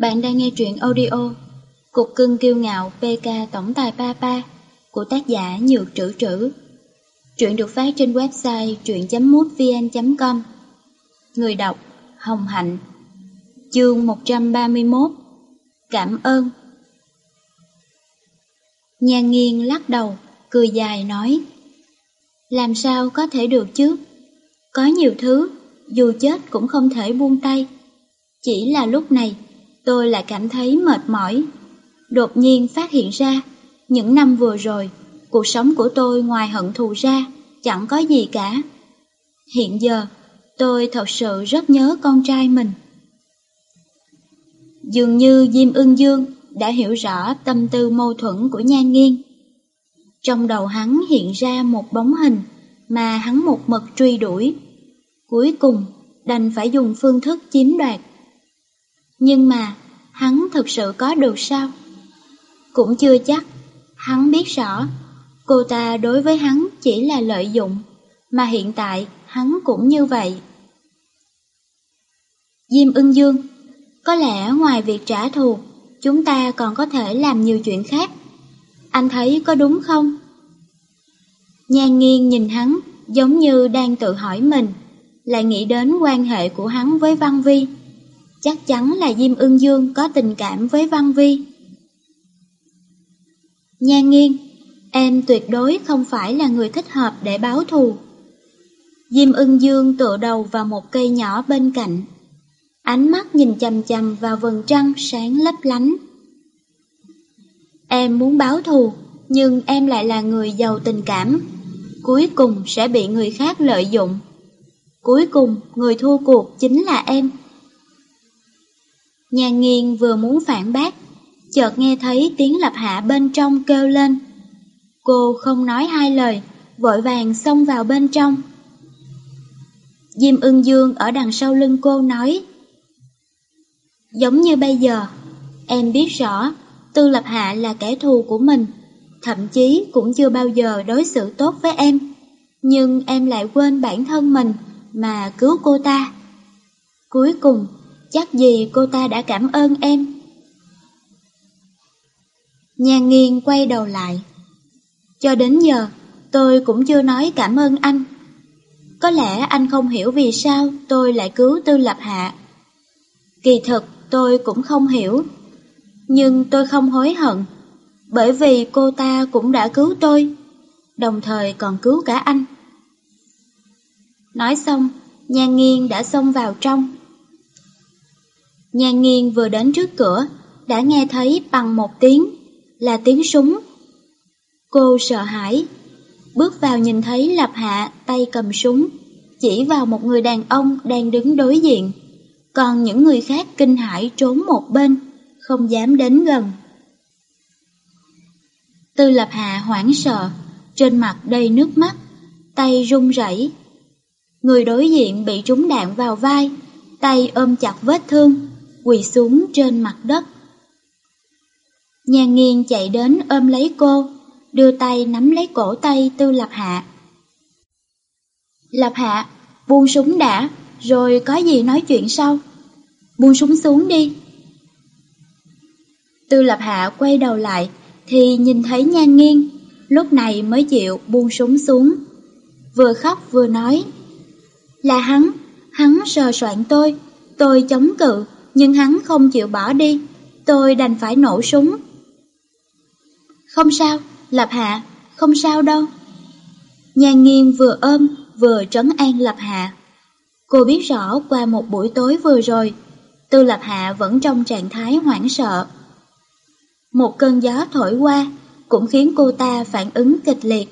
Bạn đang nghe truyện audio Cục cưng kiêu ngạo PK Tổng tài Papa của tác giả Nhược Trữ Trữ. Truyện được phát trên website truyện.mútvn.com Người đọc Hồng Hạnh Chương 131 Cảm ơn nhà nghiêng lắc đầu, cười dài nói Làm sao có thể được chứ? Có nhiều thứ, dù chết cũng không thể buông tay. Chỉ là lúc này, tôi lại cảm thấy mệt mỏi. Đột nhiên phát hiện ra, những năm vừa rồi, cuộc sống của tôi ngoài hận thù ra, chẳng có gì cả. Hiện giờ, tôi thật sự rất nhớ con trai mình. Dường như Diêm Ưng Dương đã hiểu rõ tâm tư mâu thuẫn của Nhan Nghiên. Trong đầu hắn hiện ra một bóng hình mà hắn một mực truy đuổi. Cuối cùng, đành phải dùng phương thức chiếm đoạt. Nhưng mà, hắn thực sự có được sao? Cũng chưa chắc, hắn biết rõ, cô ta đối với hắn chỉ là lợi dụng, mà hiện tại hắn cũng như vậy. Diêm ưng dương, có lẽ ngoài việc trả thù, chúng ta còn có thể làm nhiều chuyện khác. Anh thấy có đúng không? Nhan nghiêng nhìn hắn giống như đang tự hỏi mình, lại nghĩ đến quan hệ của hắn với Văn Vi. Chắc chắn là Diêm Ưng Dương có tình cảm với Văn Vi. Nhan nghiêng, em tuyệt đối không phải là người thích hợp để báo thù. Diêm ưng dương tựa đầu vào một cây nhỏ bên cạnh. Ánh mắt nhìn chầm chầm vào vầng trăng sáng lấp lánh. Em muốn báo thù, nhưng em lại là người giàu tình cảm. Cuối cùng sẽ bị người khác lợi dụng. Cuối cùng, người thua cuộc chính là em. Nhà nghiên vừa muốn phản bác, chợt nghe thấy tiếng lập hạ bên trong kêu lên. Cô không nói hai lời, vội vàng xông vào bên trong. Diêm ưng dương ở đằng sau lưng cô nói Giống như bây giờ, em biết rõ Tư Lập Hạ là kẻ thù của mình Thậm chí cũng chưa bao giờ đối xử tốt với em Nhưng em lại quên bản thân mình mà cứu cô ta Cuối cùng, chắc gì cô ta đã cảm ơn em Nhan nghiêng quay đầu lại Cho đến giờ, tôi cũng chưa nói cảm ơn anh có lẽ anh không hiểu vì sao tôi lại cứu Tư Lập Hạ. Kỳ thực tôi cũng không hiểu. Nhưng tôi không hối hận, bởi vì cô ta cũng đã cứu tôi, đồng thời còn cứu cả anh. Nói xong, Nhan Nghiên đã xông vào trong. Nhan nghiêng vừa đến trước cửa, đã nghe thấy bằng một tiếng, là tiếng súng. Cô sợ hãi, bước vào nhìn thấy Lập Hạ tay cầm súng, chỉ vào một người đàn ông đang đứng đối diện. Còn những người khác kinh hãi trốn một bên, không dám đến gần. Tư Lập Hạ hoảng sợ, trên mặt đầy nước mắt, tay run rẩy. Người đối diện bị trúng đạn vào vai, tay ôm chặt vết thương, quỳ xuống trên mặt đất. Nhà nghiên chạy đến ôm lấy cô, đưa tay nắm lấy cổ tay Tư Lập Hạ. Lập Hạ, buông súng đã, rồi có gì nói chuyện sau. Buông súng xuống đi. Tư Lập Hạ quay đầu lại, thì nhìn thấy Nhan Nghiên, lúc này mới chịu buông súng xuống. Vừa khóc vừa nói, là hắn, hắn sờ soạn tôi, tôi chống cự, nhưng hắn không chịu bỏ đi, tôi đành phải nổ súng. Không sao, Lập Hạ, không sao đâu. Nhan nghiêng vừa ôm, vừa trấn an Lập Hạ. Cô biết rõ qua một buổi tối vừa rồi, Tư Lập Hạ vẫn trong trạng thái hoảng sợ. Một cơn gió thổi qua cũng khiến cô ta phản ứng kịch liệt.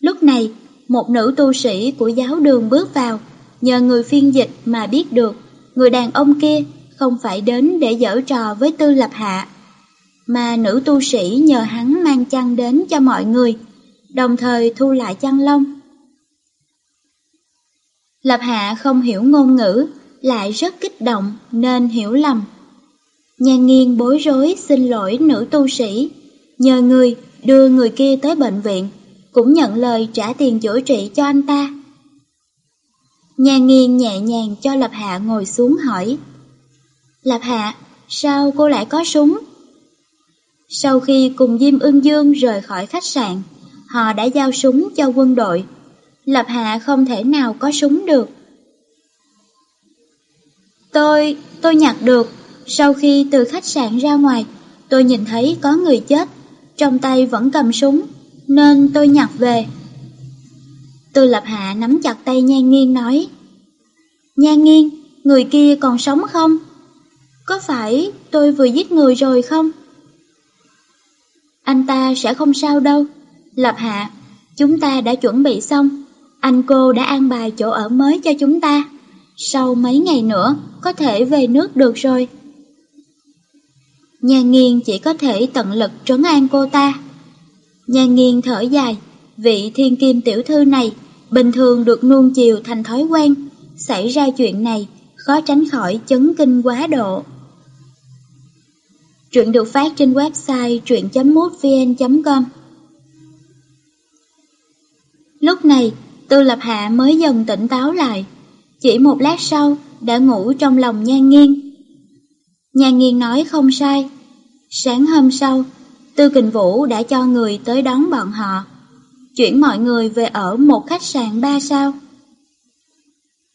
Lúc này, một nữ tu sĩ của giáo đường bước vào, nhờ người phiên dịch mà biết được người đàn ông kia không phải đến để dở trò với Tư Lập Hạ mà nữ tu sĩ nhờ hắn mang chăn đến cho mọi người, đồng thời thu lại chăn lông. Lập Hạ không hiểu ngôn ngữ, lại rất kích động nên hiểu lầm. Nhan nghiêng bối rối xin lỗi nữ tu sĩ, nhờ người đưa người kia tới bệnh viện, cũng nhận lời trả tiền chữa trị cho anh ta. Nhà nghiêng nhẹ nhàng cho Lập Hạ ngồi xuống hỏi. lập Hạ, sao cô lại có súng? Sau khi cùng Diêm Ưng Dương rời khỏi khách sạn, họ đã giao súng cho quân đội. Lập Hạ không thể nào có súng được. Tôi, tôi nhặt được. Sau khi từ khách sạn ra ngoài, tôi nhìn thấy có người chết, trong tay vẫn cầm súng, nên tôi nhặt về. Tư Lập Hạ nắm chặt tay Nhan Nghiên nói, Nhan Nghiên, người kia còn sống không? Có phải tôi vừa giết người rồi không? Anh ta sẽ không sao đâu. Lập Hạ, chúng ta đã chuẩn bị xong, anh cô đã an bài chỗ ở mới cho chúng ta. Sau mấy ngày nữa, có thể về nước được rồi. Nhà nghiên chỉ có thể tận lực trấn an cô ta. Nhà nghiên thở dài, vị thiên kim tiểu thư này bình thường được nuông chiều thành thói quen, xảy ra chuyện này khó tránh khỏi chấn kinh quá độ. Truyện được phát trên website truyện.mútvn.com Lúc này, Tư Lập Hạ mới dần tỉnh táo lại. Chỉ một lát sau, đã ngủ trong lòng Nhan Nghiên. Nhan Nghiên nói không sai. Sáng hôm sau, Tư Kình Vũ đã cho người tới đón bọn họ, chuyển mọi người về ở một khách sạn ba sao.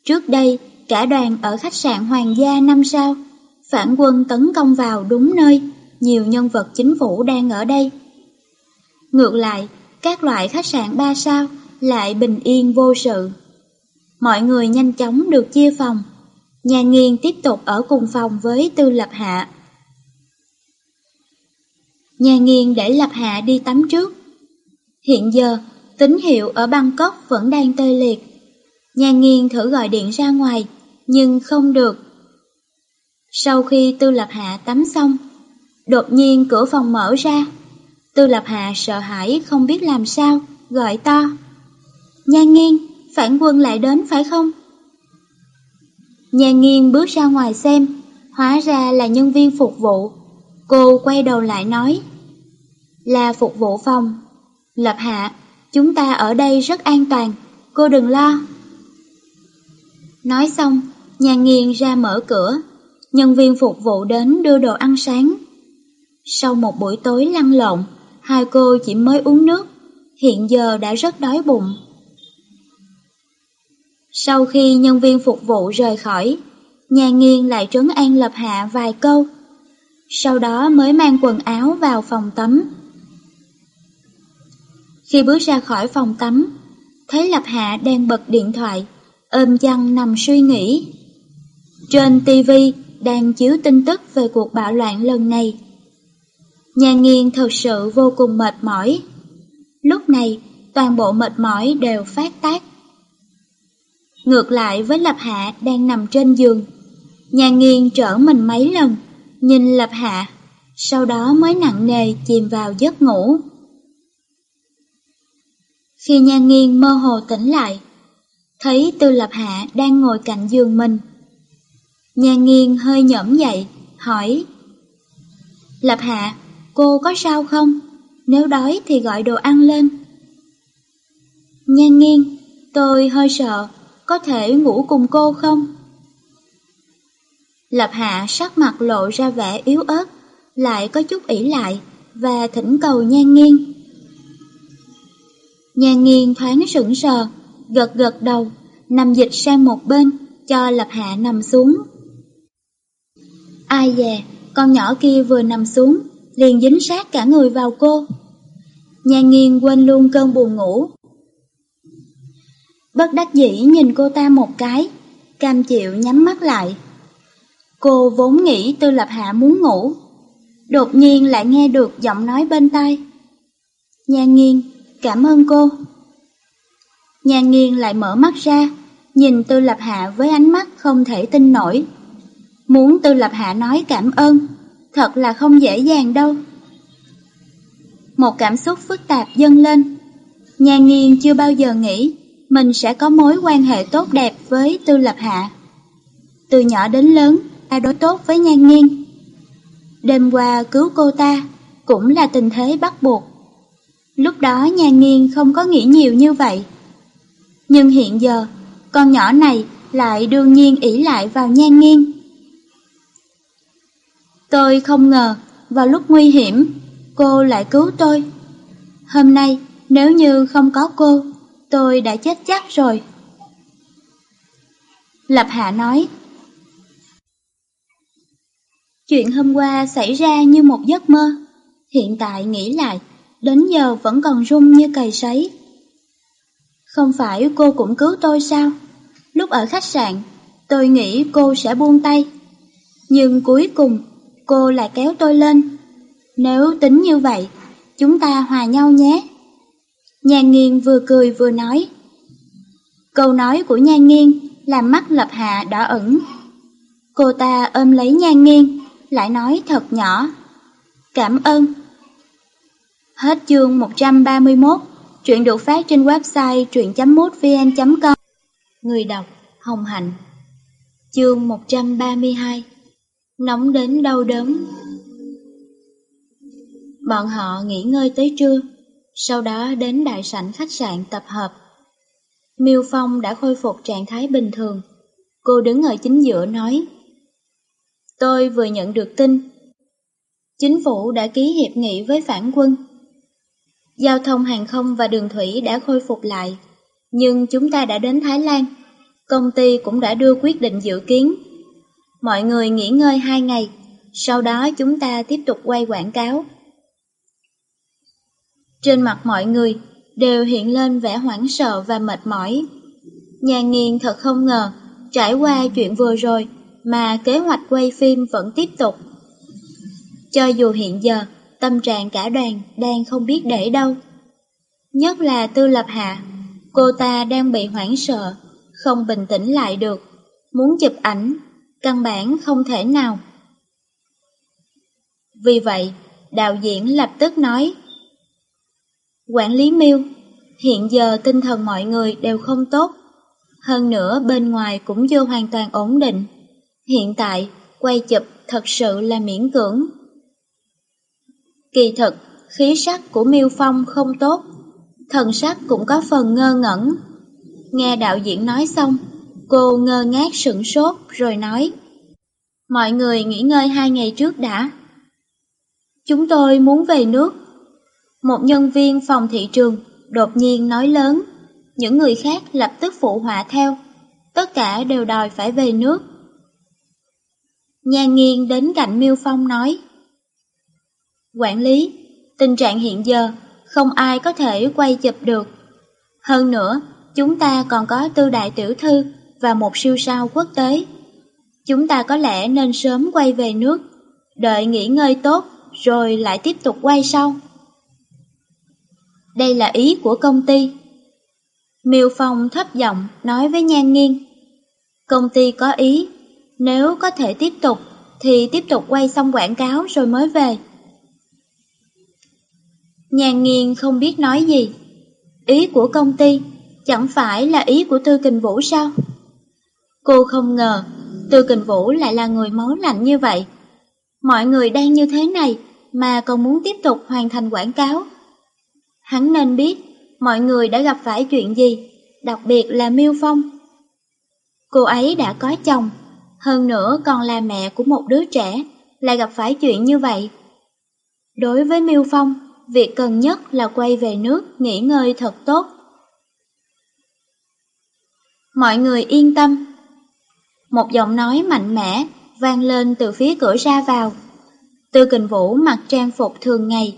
Trước đây, cả đoàn ở khách sạn Hoàng gia 5 sao, phản quân tấn công vào đúng nơi, nhiều nhân vật chính phủ đang ở đây. Ngược lại, các loại khách sạn ba sao lại bình yên vô sự. Mọi người nhanh chóng được chia phòng. Nhà nghiên tiếp tục ở cùng phòng với Tư Lập Hạ. Nhà nghiên để Lập Hạ đi tắm trước. Hiện giờ, tín hiệu ở Bangkok vẫn đang tê liệt. Nhà nghiên thử gọi điện ra ngoài, nhưng không được. Sau khi Tư Lập Hạ tắm xong, đột nhiên cửa phòng mở ra. Tư Lập Hạ sợ hãi không biết làm sao, gọi to. Nhan nghiên, phản quân lại đến phải không? Nhan nghiên bước ra ngoài xem, hóa ra là nhân viên phục vụ. Cô quay đầu lại nói, là phục vụ phòng. Lập hạ, chúng ta ở đây rất an toàn, cô đừng lo. Nói xong, nhà nghiền ra mở cửa, nhân viên phục vụ đến đưa đồ ăn sáng. Sau một buổi tối lăn lộn, hai cô chỉ mới uống nước, hiện giờ đã rất đói bụng. Sau khi nhân viên phục vụ rời khỏi, nhà nghiên lại trấn an Lập Hạ vài câu, sau đó mới mang quần áo vào phòng tắm. Khi bước ra khỏi phòng tắm, thấy Lập Hạ đang bật điện thoại, ôm chăn nằm suy nghĩ. Trên TV đang chiếu tin tức về cuộc bạo loạn lần này. Nhà nghiên thật sự vô cùng mệt mỏi. Lúc này, toàn bộ mệt mỏi đều phát tác. Ngược lại với Lập Hạ đang nằm trên giường, nhà nghiên trở mình mấy lần, nhìn Lập Hạ, sau đó mới nặng nề chìm vào giấc ngủ. Khi nhà nghiên mơ hồ tỉnh lại, thấy Tư Lập Hạ đang ngồi cạnh giường mình. Nhà nghiên hơi nhõm dậy, hỏi Lập Hạ, cô có sao không? Nếu đói thì gọi đồ ăn lên. Nha nghiên, tôi hơi sợ, có thể ngủ cùng cô không? Lập Hạ sắc mặt lộ ra vẻ yếu ớt, lại có chút ỉ lại và thỉnh cầu Nhan nghiêng Nhan Nghiên thoáng sững sờ, gật gật đầu, nằm dịch sang một bên, cho Lập Hạ nằm xuống. Ai dè, con nhỏ kia vừa nằm xuống, liền dính sát cả người vào cô. Nhan Nghiên quên luôn cơn buồn ngủ, Bất đắc dĩ nhìn cô ta một cái, cam chịu nhắm mắt lại. Cô vốn nghĩ Tư Lập Hạ muốn ngủ, đột nhiên lại nghe được giọng nói bên tai. Nhan nghiêng, cảm ơn cô. Nhan nghiêng lại mở mắt ra, nhìn Tư Lập Hạ với ánh mắt không thể tin nổi. Muốn Tư Lập Hạ nói cảm ơn, thật là không dễ dàng đâu. Một cảm xúc phức tạp dâng lên. Nhan nghiêng chưa bao giờ nghĩ mình sẽ có mối quan hệ tốt đẹp với Tư Lập Hạ. Từ nhỏ đến lớn, ta đối tốt với Nhan Nghiên. Đêm qua cứu cô ta cũng là tình thế bắt buộc. Lúc đó Nhan Nghiên không có nghĩ nhiều như vậy. Nhưng hiện giờ, con nhỏ này lại đương nhiên ỷ lại vào Nhan Nghiên. Tôi không ngờ, vào lúc nguy hiểm, cô lại cứu tôi. Hôm nay, nếu như không có cô, tôi đã chết chắc rồi. Lập Hạ nói, Chuyện hôm qua xảy ra như một giấc mơ, hiện tại nghĩ lại, đến giờ vẫn còn rung như cầy sấy. Không phải cô cũng cứu tôi sao? Lúc ở khách sạn, tôi nghĩ cô sẽ buông tay. Nhưng cuối cùng, cô lại kéo tôi lên. Nếu tính như vậy, chúng ta hòa nhau nhé. Nhan nghiên vừa cười vừa nói. Câu nói của nhan nghiên làm mắt lập hạ đỏ ẩn. Cô ta ôm lấy nhan nghiên, lại nói thật nhỏ. Cảm ơn. Hết chương 131, chuyện được phát trên website truyện.mútvn.com Người đọc Hồng Hạnh Chương 132 Nóng đến đau đớn Bọn họ nghỉ ngơi tới trưa, sau đó đến đại sảnh khách sạn tập hợp. Miêu Phong đã khôi phục trạng thái bình thường. Cô đứng ở chính giữa nói Tôi vừa nhận được tin. Chính phủ đã ký hiệp nghị với phản quân. Giao thông hàng không và đường thủy đã khôi phục lại, nhưng chúng ta đã đến Thái Lan. Công ty cũng đã đưa quyết định dự kiến. Mọi người nghỉ ngơi hai ngày, sau đó chúng ta tiếp tục quay quảng cáo. Trên mặt mọi người đều hiện lên vẻ hoảng sợ và mệt mỏi. Nhà nghiền thật không ngờ, trải qua chuyện vừa rồi mà kế hoạch quay phim vẫn tiếp tục. Cho dù hiện giờ, tâm trạng cả đoàn đang không biết để đâu. Nhất là Tư Lập Hạ, cô ta đang bị hoảng sợ, không bình tĩnh lại được, muốn chụp ảnh, căn bản không thể nào. Vì vậy, đạo diễn lập tức nói Quản lý miêu, hiện giờ tinh thần mọi người đều không tốt, hơn nữa bên ngoài cũng chưa hoàn toàn ổn định. Hiện tại, quay chụp thật sự là miễn cưỡng. Kỳ thực, khí sắc của Miêu Phong không tốt, thần sắc cũng có phần ngơ ngẩn. Nghe đạo diễn nói xong, cô ngơ ngác sửng sốt rồi nói Mọi người nghỉ ngơi hai ngày trước đã. Chúng tôi muốn về nước. Một nhân viên phòng thị trường đột nhiên nói lớn, những người khác lập tức phụ họa theo, tất cả đều đòi phải về nước. nhà nghiêng đến cạnh Miêu Phong nói Quản lý, tình trạng hiện giờ không ai có thể quay chụp được. Hơn nữa, chúng ta còn có tư đại tiểu thư và một siêu sao quốc tế. Chúng ta có lẽ nên sớm quay về nước, đợi nghỉ ngơi tốt rồi lại tiếp tục quay sau. Đây là ý của công ty. Miêu Phong thấp giọng nói với Nhan Nghiên. Công ty có ý nếu có thể tiếp tục, thì tiếp tục quay xong quảng cáo rồi mới về. Nhàn nghiêng không biết nói gì. Ý của công ty chẳng phải là ý của Tư Kình Vũ sao? Cô không ngờ Tư Kình Vũ lại là người máu lạnh như vậy. Mọi người đang như thế này mà còn muốn tiếp tục hoàn thành quảng cáo. Hắn nên biết mọi người đã gặp phải chuyện gì, đặc biệt là Miêu Phong. Cô ấy đã có chồng, hơn nữa còn là mẹ của một đứa trẻ, lại gặp phải chuyện như vậy. Đối với Miêu Phong, việc cần nhất là quay về nước nghỉ ngơi thật tốt. Mọi người yên tâm. Một giọng nói mạnh mẽ vang lên từ phía cửa ra vào. Tư kình vũ mặc trang phục thường ngày.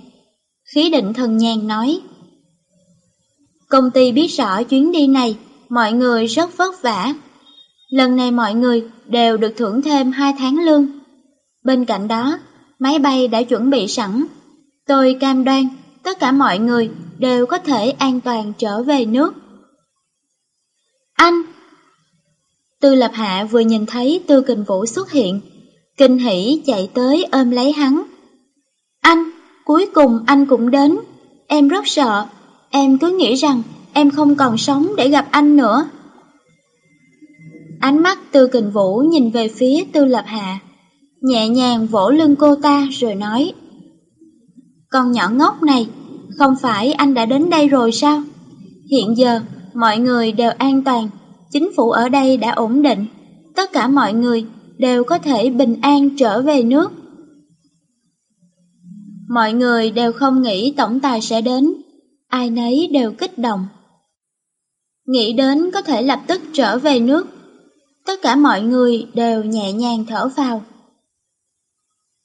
Khí định thần nhàn nói. Công ty biết rõ chuyến đi này, mọi người rất vất vả, Lần này mọi người đều được thưởng thêm 2 tháng lương. Bên cạnh đó, máy bay đã chuẩn bị sẵn. Tôi cam đoan tất cả mọi người đều có thể an toàn trở về nước. Anh! Tư Lập Hạ vừa nhìn thấy Tư Kình Vũ xuất hiện, kinh hỉ chạy tới ôm lấy hắn. Anh, cuối cùng anh cũng đến, em rất sợ, em cứ nghĩ rằng em không còn sống để gặp anh nữa. Ánh mắt Tư Kình Vũ nhìn về phía Tư Lập Hạ, nhẹ nhàng vỗ lưng cô ta rồi nói con nhỏ ngốc này, không phải anh đã đến đây rồi sao? Hiện giờ, mọi người đều an toàn, chính phủ ở đây đã ổn định, tất cả mọi người đều có thể bình an trở về nước. Mọi người đều không nghĩ tổng tài sẽ đến, ai nấy đều kích động. Nghĩ đến có thể lập tức trở về nước, tất cả mọi người đều nhẹ nhàng thở vào.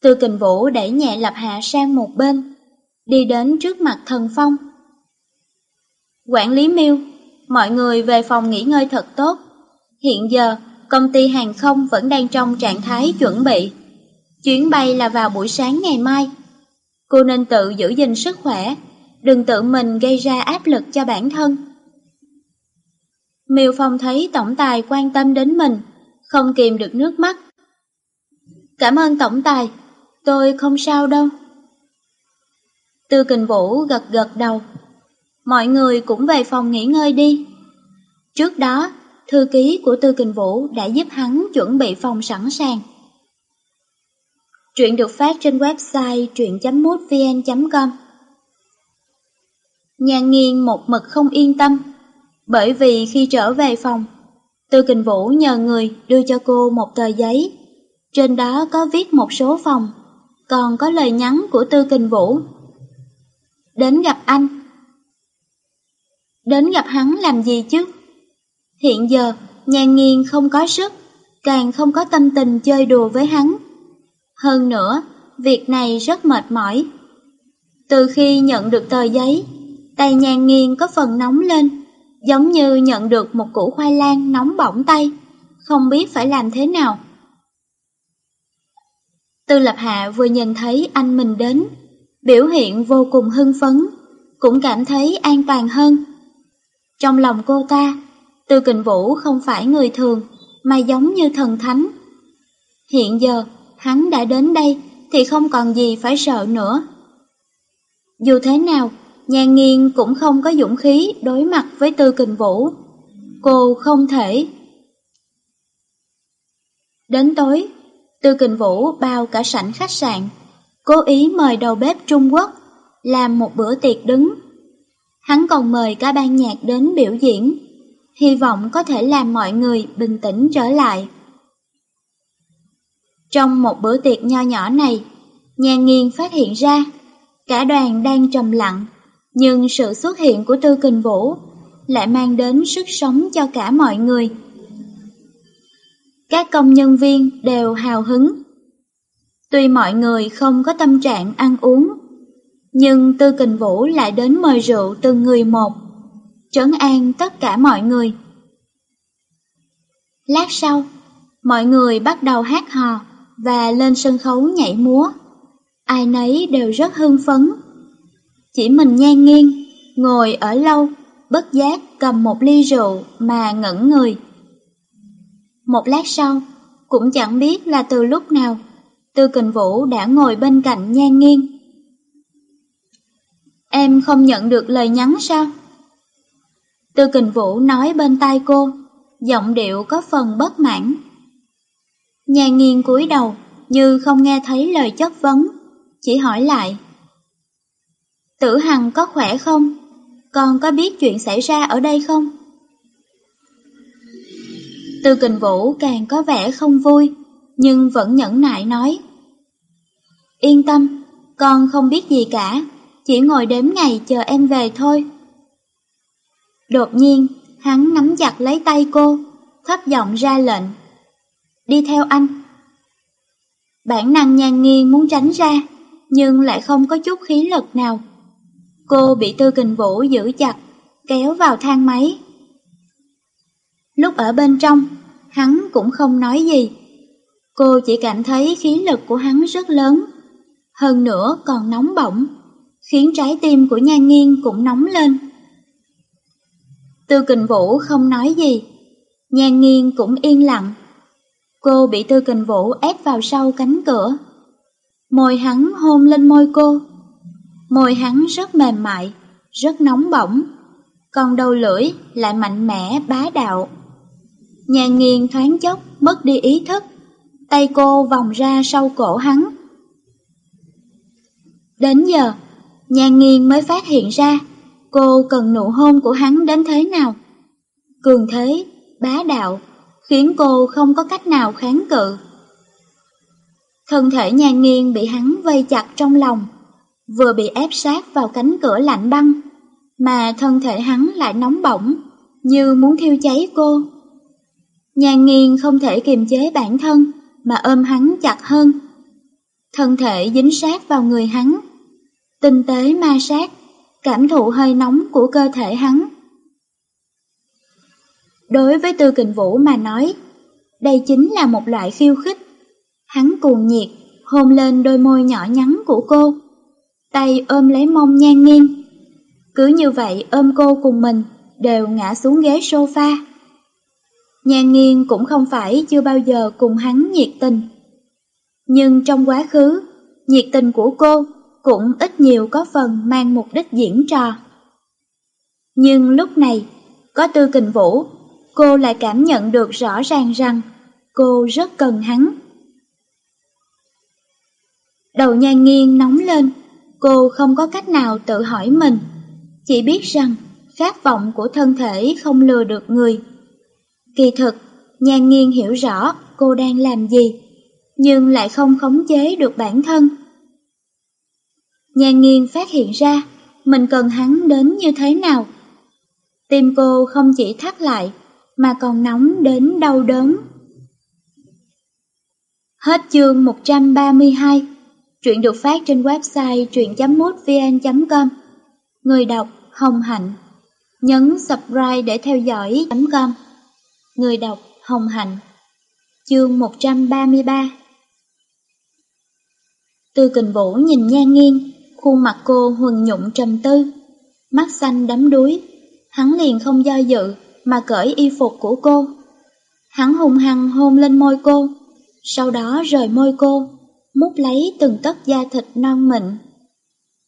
Tư kình vũ đẩy nhẹ lập hạ sang một bên, đi đến trước mặt thần phong. Quản lý miêu, mọi người về phòng nghỉ ngơi thật tốt. Hiện giờ, công ty hàng không vẫn đang trong trạng thái chuẩn bị. Chuyến bay là vào buổi sáng ngày mai. Cô nên tự giữ gìn sức khỏe, đừng tự mình gây ra áp lực cho bản thân. Miêu Phong thấy tổng tài quan tâm đến mình, không kìm được nước mắt. Cảm ơn tổng tài, tôi không sao đâu. Tư Kình Vũ gật gật đầu. Mọi người cũng về phòng nghỉ ngơi đi. Trước đó, thư ký của Tư Kình Vũ đã giúp hắn chuẩn bị phòng sẵn sàng. Truyện được phát trên website truyện.mútvn.com Nhan nghiên một mực không yên tâm, bởi vì khi trở về phòng, Tư Kình Vũ nhờ người đưa cho cô một tờ giấy. Trên đó có viết một số phòng, còn có lời nhắn của Tư Kình Vũ. Đến gặp anh. Đến gặp hắn làm gì chứ? Hiện giờ, nhan nghiêng không có sức, càng không có tâm tình chơi đùa với hắn. Hơn nữa, việc này rất mệt mỏi. Từ khi nhận được tờ giấy, tay nhan nghiêng có phần nóng lên, giống như nhận được một củ khoai lang nóng bỏng tay, không biết phải làm thế nào. Tư Lập Hạ vừa nhìn thấy anh mình đến, biểu hiện vô cùng hưng phấn, cũng cảm thấy an toàn hơn. Trong lòng cô ta, Tư Kình Vũ không phải người thường, mà giống như thần thánh. Hiện giờ, hắn đã đến đây thì không còn gì phải sợ nữa. Dù thế nào, nhà Nghiên cũng không có dũng khí đối mặt với Tư Kình Vũ. Cô không thể. Đến tối, Tư Kình Vũ bao cả sảnh khách sạn, cố ý mời đầu bếp Trung Quốc làm một bữa tiệc đứng. Hắn còn mời cả ban nhạc đến biểu diễn, hy vọng có thể làm mọi người bình tĩnh trở lại. Trong một bữa tiệc nho nhỏ này, nhà nghiên phát hiện ra, cả đoàn đang trầm lặng, nhưng sự xuất hiện của Tư Kình Vũ lại mang đến sức sống cho cả mọi người. Các công nhân viên đều hào hứng. Tuy mọi người không có tâm trạng ăn uống, nhưng Tư Kình Vũ lại đến mời rượu từng người một, trấn an tất cả mọi người. Lát sau, mọi người bắt đầu hát hò và lên sân khấu nhảy múa. Ai nấy đều rất hưng phấn. Chỉ mình nhan nghiêng, ngồi ở lâu, bất giác cầm một ly rượu mà ngẩn người. Một lát sau, cũng chẳng biết là từ lúc nào, Tư Kình Vũ đã ngồi bên cạnh nhan nghiêng. Em không nhận được lời nhắn sao? Tư Kình Vũ nói bên tai cô, giọng điệu có phần bất mãn. Nhan nghiêng cúi đầu, như không nghe thấy lời chất vấn, chỉ hỏi lại. Tử Hằng có khỏe không? Con có biết chuyện xảy ra ở đây không? Tư kình vũ càng có vẻ không vui, nhưng vẫn nhẫn nại nói. Yên tâm, con không biết gì cả, chỉ ngồi đếm ngày chờ em về thôi. Đột nhiên, hắn nắm chặt lấy tay cô, thấp giọng ra lệnh. Đi theo anh. Bản năng nhan nghi muốn tránh ra, nhưng lại không có chút khí lực nào. Cô bị tư kình vũ giữ chặt, kéo vào thang máy. Lúc ở bên trong, hắn cũng không nói gì. Cô chỉ cảm thấy khí lực của hắn rất lớn, hơn nữa còn nóng bỏng, khiến trái tim của Nhan Nghiên cũng nóng lên. Tư Kình Vũ không nói gì, Nhan Nghiên cũng yên lặng. Cô bị Tư Kình Vũ ép vào sau cánh cửa. Môi hắn hôn lên môi cô. Môi hắn rất mềm mại, rất nóng bỏng, còn đầu lưỡi lại mạnh mẽ bá đạo. Nhà nghiền thoáng chốc mất đi ý thức, tay cô vòng ra sau cổ hắn. Đến giờ, nhà nghiêng mới phát hiện ra cô cần nụ hôn của hắn đến thế nào. Cường thế, bá đạo, khiến cô không có cách nào kháng cự. Thân thể nhà nghiêng bị hắn vây chặt trong lòng, vừa bị ép sát vào cánh cửa lạnh băng, mà thân thể hắn lại nóng bỏng, như muốn thiêu cháy cô. Nhan nghiêng không thể kiềm chế bản thân, mà ôm hắn chặt hơn. Thân thể dính sát vào người hắn, tinh tế ma sát, cảm thụ hơi nóng của cơ thể hắn. Đối với Tư Kình Vũ mà nói, đây chính là một loại khiêu khích. Hắn cuồng nhiệt, hôn lên đôi môi nhỏ nhắn của cô, tay ôm lấy mông nhan nghiêng. Cứ như vậy ôm cô cùng mình, đều ngã xuống ghế sofa. Nhan Nghiên cũng không phải chưa bao giờ cùng hắn nhiệt tình. Nhưng trong quá khứ, nhiệt tình của cô cũng ít nhiều có phần mang mục đích diễn trò. Nhưng lúc này, có tư kình vũ, cô lại cảm nhận được rõ ràng rằng cô rất cần hắn. Đầu nhan nghiêng nóng lên, cô không có cách nào tự hỏi mình, chỉ biết rằng khát vọng của thân thể không lừa được người. Kỳ thực, nhan nghiêng hiểu rõ cô đang làm gì, nhưng lại không khống chế được bản thân. Nhan nghiêng phát hiện ra mình cần hắn đến như thế nào. Tim cô không chỉ thắt lại, mà còn nóng đến đau đớn. Hết chương 132 Truyện được phát trên website truyện.mútvn.com Người đọc Hồng Hạnh Nhấn subscribe để theo dõi.com Người đọc Hồng Hạnh Chương 133 Tư kình vũ nhìn nhan nghiêng, khuôn mặt cô huần nhụng trầm tư, mắt xanh đắm đuối. Hắn liền không do dự mà cởi y phục của cô. Hắn hùng hăng hôn lên môi cô, sau đó rời môi cô, mút lấy từng tấc da thịt non mịn.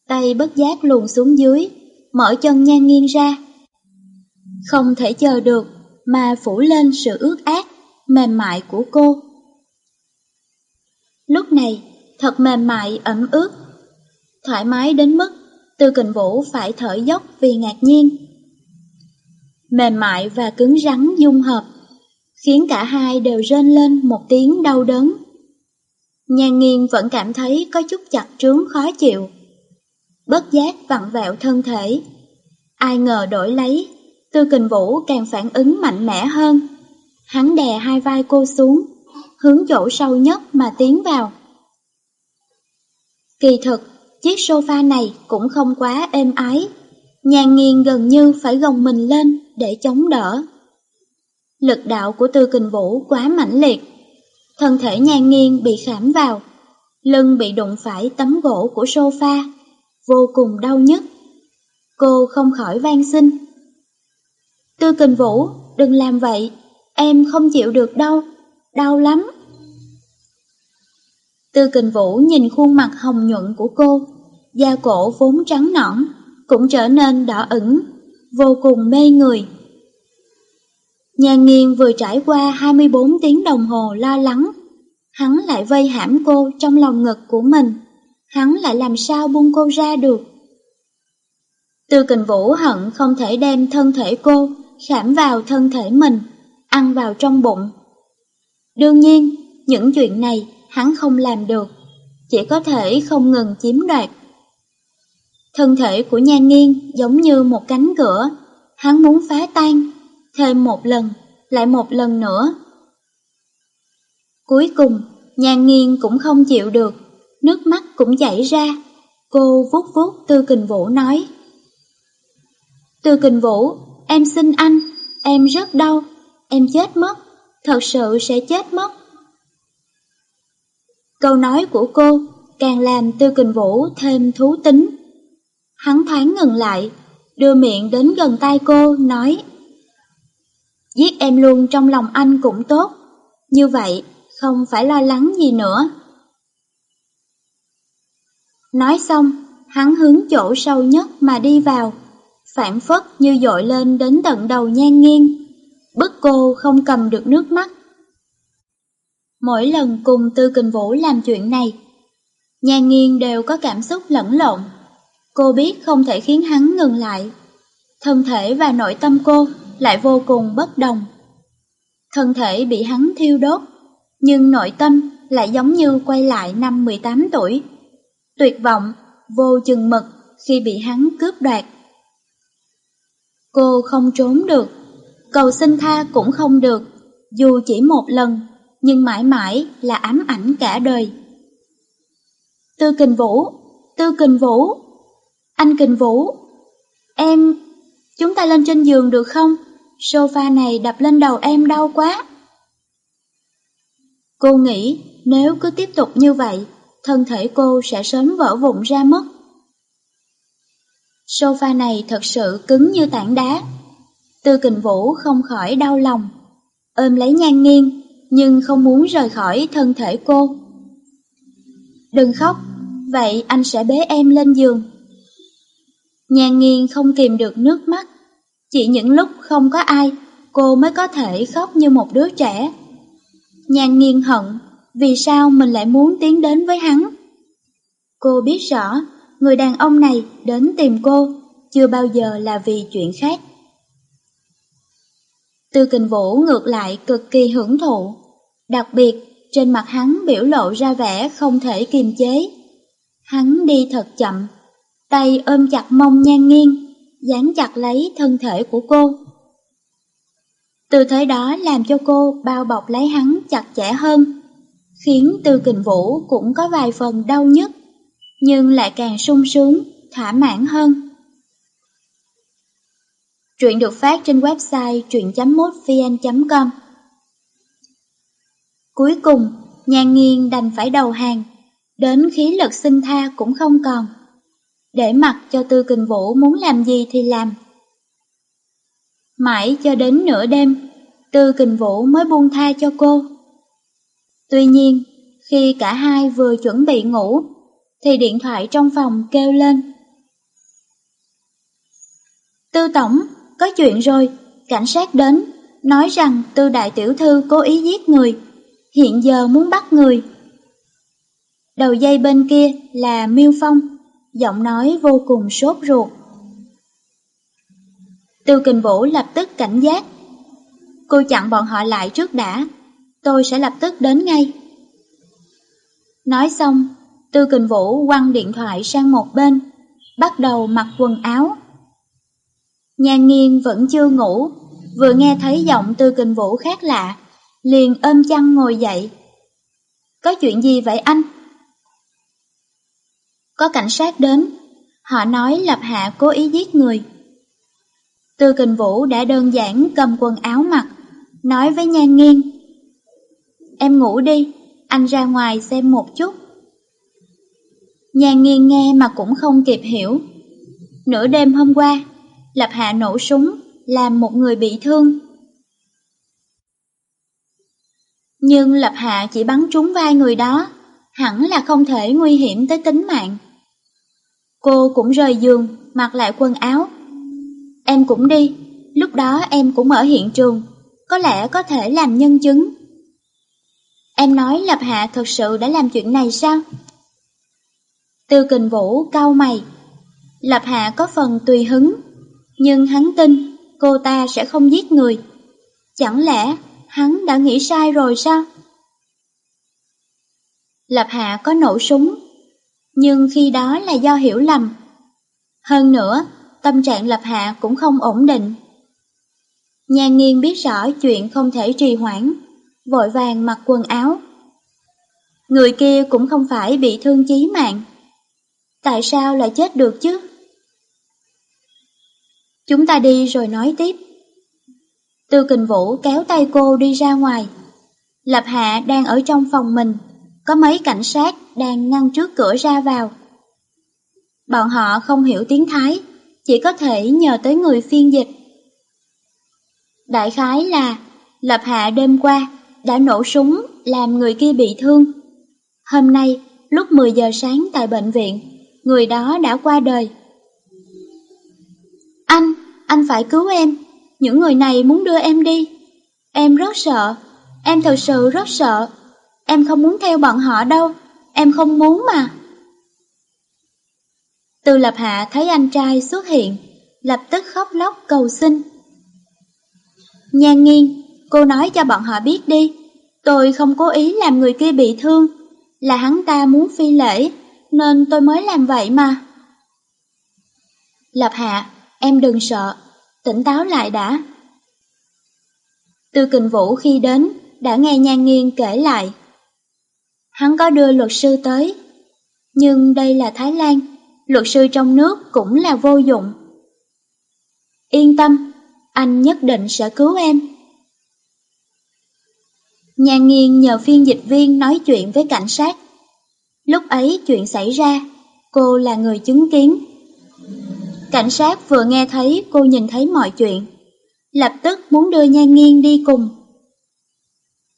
Tay bất giác luồn xuống dưới, mở chân nhan nghiêng ra. Không thể chờ được mà phủ lên sự ướt át, mềm mại của cô. Lúc này, thật mềm mại, ẩm ướt, thoải mái đến mức Tư Kình Vũ phải thở dốc vì ngạc nhiên. Mềm mại và cứng rắn dung hợp, khiến cả hai đều rên lên một tiếng đau đớn. Nhan nghiên vẫn cảm thấy có chút chặt trướng khó chịu. Bất giác vặn vẹo thân thể. Ai ngờ đổi lấy, Tư Kình Vũ càng phản ứng mạnh mẽ hơn. Hắn đè hai vai cô xuống, hướng chỗ sâu nhất mà tiến vào. Kỳ thực, chiếc sofa này cũng không quá êm ái. Nhàn nghiền gần như phải gồng mình lên để chống đỡ. Lực đạo của Tư Kình Vũ quá mãnh liệt. Thân thể nhàn nghiêng bị khảm vào, lưng bị đụng phải tấm gỗ của sofa, vô cùng đau nhức. Cô không khỏi van xin. Tư Kình Vũ, đừng làm vậy, em không chịu được đâu, đau lắm. Tư kình vũ nhìn khuôn mặt hồng nhuận của cô, da cổ vốn trắng nõn, cũng trở nên đỏ ửng, vô cùng mê người. Nhà nghiên vừa trải qua 24 tiếng đồng hồ lo lắng, hắn lại vây hãm cô trong lòng ngực của mình, hắn lại làm sao buông cô ra được. Tư kình vũ hận không thể đem thân thể cô khảm vào thân thể mình, ăn vào trong bụng. Đương nhiên, những chuyện này hắn không làm được, chỉ có thể không ngừng chiếm đoạt. Thân thể của Nhan Nghiên giống như một cánh cửa, hắn muốn phá tan, thêm một lần, lại một lần nữa. Cuối cùng, Nhan Nghiên cũng không chịu được, nước mắt cũng chảy ra. Cô vuốt vuốt Tư Kình Vũ nói. Tư Kình Vũ, em xin anh, em rất đau, em chết mất, thật sự sẽ chết mất. Câu nói của cô càng làm Tư Kình Vũ thêm thú tính. Hắn thoáng ngừng lại, đưa miệng đến gần tay cô, nói Giết em luôn trong lòng anh cũng tốt, như vậy không phải lo lắng gì nữa. Nói xong, hắn hướng chỗ sâu nhất mà đi vào, phản phất như dội lên đến tận đầu nhan nghiêng, bức cô không cầm được nước mắt. Mỗi lần cùng Tư Kình Vũ làm chuyện này, nhan nghiêng đều có cảm xúc lẫn lộn. Cô biết không thể khiến hắn ngừng lại. Thân thể và nội tâm cô lại vô cùng bất đồng. Thân thể bị hắn thiêu đốt, nhưng nội tâm lại giống như quay lại năm 18 tuổi. Tuyệt vọng vô chừng mực khi bị hắn cướp đoạt. Cô không trốn được, cầu xin tha cũng không được, dù chỉ một lần, nhưng mãi mãi là ám ảnh cả đời. Tư Kình Vũ, Tư Kình Vũ, anh Kình Vũ, em, chúng ta lên trên giường được không? Sofa này đập lên đầu em đau quá. Cô nghĩ nếu cứ tiếp tục như vậy, thân thể cô sẽ sớm vỡ vụn ra mất. Sofa này thật sự cứng như tảng đá. Tư kình vũ không khỏi đau lòng, ôm lấy nhan nghiêng, nhưng không muốn rời khỏi thân thể cô. Đừng khóc, vậy anh sẽ bế em lên giường. Nhan nghiêng không kìm được nước mắt, chỉ những lúc không có ai, cô mới có thể khóc như một đứa trẻ. Nhan nghiêng hận, vì sao mình lại muốn tiến đến với hắn? Cô biết rõ, người đàn ông này đến tìm cô, chưa bao giờ là vì chuyện khác. Tư kình vũ ngược lại cực kỳ hưởng thụ, đặc biệt trên mặt hắn biểu lộ ra vẻ không thể kiềm chế. Hắn đi thật chậm, tay ôm chặt mông nhan nghiêng, dán chặt lấy thân thể của cô. Từ thế đó làm cho cô bao bọc lấy hắn chặt chẽ hơn, khiến Tư Kình Vũ cũng có vài phần đau nhức, nhưng lại càng sung sướng, thỏa mãn hơn. Truyện được phát trên website truyện.mútvn.com Cuối cùng, nhà nghiên đành phải đầu hàng, đến khí lực sinh tha cũng không còn. Để mặc cho Tư Kình Vũ muốn làm gì thì làm. Mãi cho đến nửa đêm, Tư Kình Vũ mới buông tha cho cô. Tuy nhiên, khi cả hai vừa chuẩn bị ngủ, thì điện thoại trong phòng kêu lên. Tư Tổng, có chuyện rồi, cảnh sát đến, nói rằng Tư Đại Tiểu Thư cố ý giết người, hiện giờ muốn bắt người. Đầu dây bên kia là Miêu Phong, giọng nói vô cùng sốt ruột. Tư Kình Vũ lập tức cảnh giác. Cô chặn bọn họ lại trước đã, tôi sẽ lập tức đến ngay. Nói xong, Tư Kình Vũ quăng điện thoại sang một bên, bắt đầu mặc quần áo. Nhan nghiêng vẫn chưa ngủ, vừa nghe thấy giọng Tư Kình Vũ khác lạ, liền ôm chăn ngồi dậy. Có chuyện gì vậy anh? Có cảnh sát đến, họ nói Lập Hạ cố ý giết người. Tư Kình Vũ đã đơn giản cầm quần áo mặc, nói với Nhan Nghiên. Em ngủ đi, anh ra ngoài xem một chút. Nhàn nghiêng nghe mà cũng không kịp hiểu. Nửa đêm hôm qua, Lập Hạ nổ súng, làm một người bị thương. Nhưng Lập Hạ chỉ bắn trúng vai người đó, hẳn là không thể nguy hiểm tới tính mạng. Cô cũng rời giường, mặc lại quần áo. Em cũng đi, lúc đó em cũng ở hiện trường, có lẽ có thể làm nhân chứng. Em nói Lập Hạ thật sự đã làm chuyện này sao? Tiêu kình vũ cau mày. Lập Hạ có phần tùy hứng, nhưng hắn tin cô ta sẽ không giết người. Chẳng lẽ hắn đã nghĩ sai rồi sao? Lập Hạ có nổ súng, nhưng khi đó là do hiểu lầm. Hơn nữa, tâm trạng Lập Hạ cũng không ổn định. Nhà nghiên biết rõ chuyện không thể trì hoãn, vội vàng mặc quần áo. Người kia cũng không phải bị thương chí mạng. Tại sao lại chết được chứ? Chúng ta đi rồi nói tiếp. Tư kình vũ kéo tay cô đi ra ngoài. Lập Hạ đang ở trong phòng mình, có mấy cảnh sát đang ngăn trước cửa ra vào. Bọn họ không hiểu tiếng Thái, chỉ có thể nhờ tới người phiên dịch. Đại khái là Lập Hạ đêm qua đã nổ súng làm người kia bị thương. Hôm nay, lúc 10 giờ sáng tại bệnh viện, người đó đã qua đời. Anh, anh phải cứu em, những người này muốn đưa em đi. Em rất sợ, em thật sự rất sợ. Em không muốn theo bọn họ đâu, em không muốn mà. Từ lập hạ thấy anh trai xuất hiện, lập tức khóc lóc cầu xin. Nhan nghiêng, cô nói cho bọn họ biết đi, tôi không cố ý làm người kia bị thương, là hắn ta muốn phi lễ, nên tôi mới làm vậy mà. Lập Hạ, em đừng sợ, tỉnh táo lại đã. Tư Kình Vũ khi đến đã nghe Nhan Nghiên kể lại. Hắn có đưa luật sư tới, nhưng đây là Thái Lan, luật sư trong nước cũng là vô dụng. Yên tâm, anh nhất định sẽ cứu em. Nhan Nghiên nhờ phiên dịch viên nói chuyện với cảnh sát. Lúc ấy chuyện xảy ra, cô là người chứng kiến. Cảnh sát vừa nghe thấy cô nhìn thấy mọi chuyện, lập tức muốn đưa Nhan Nghiên đi cùng.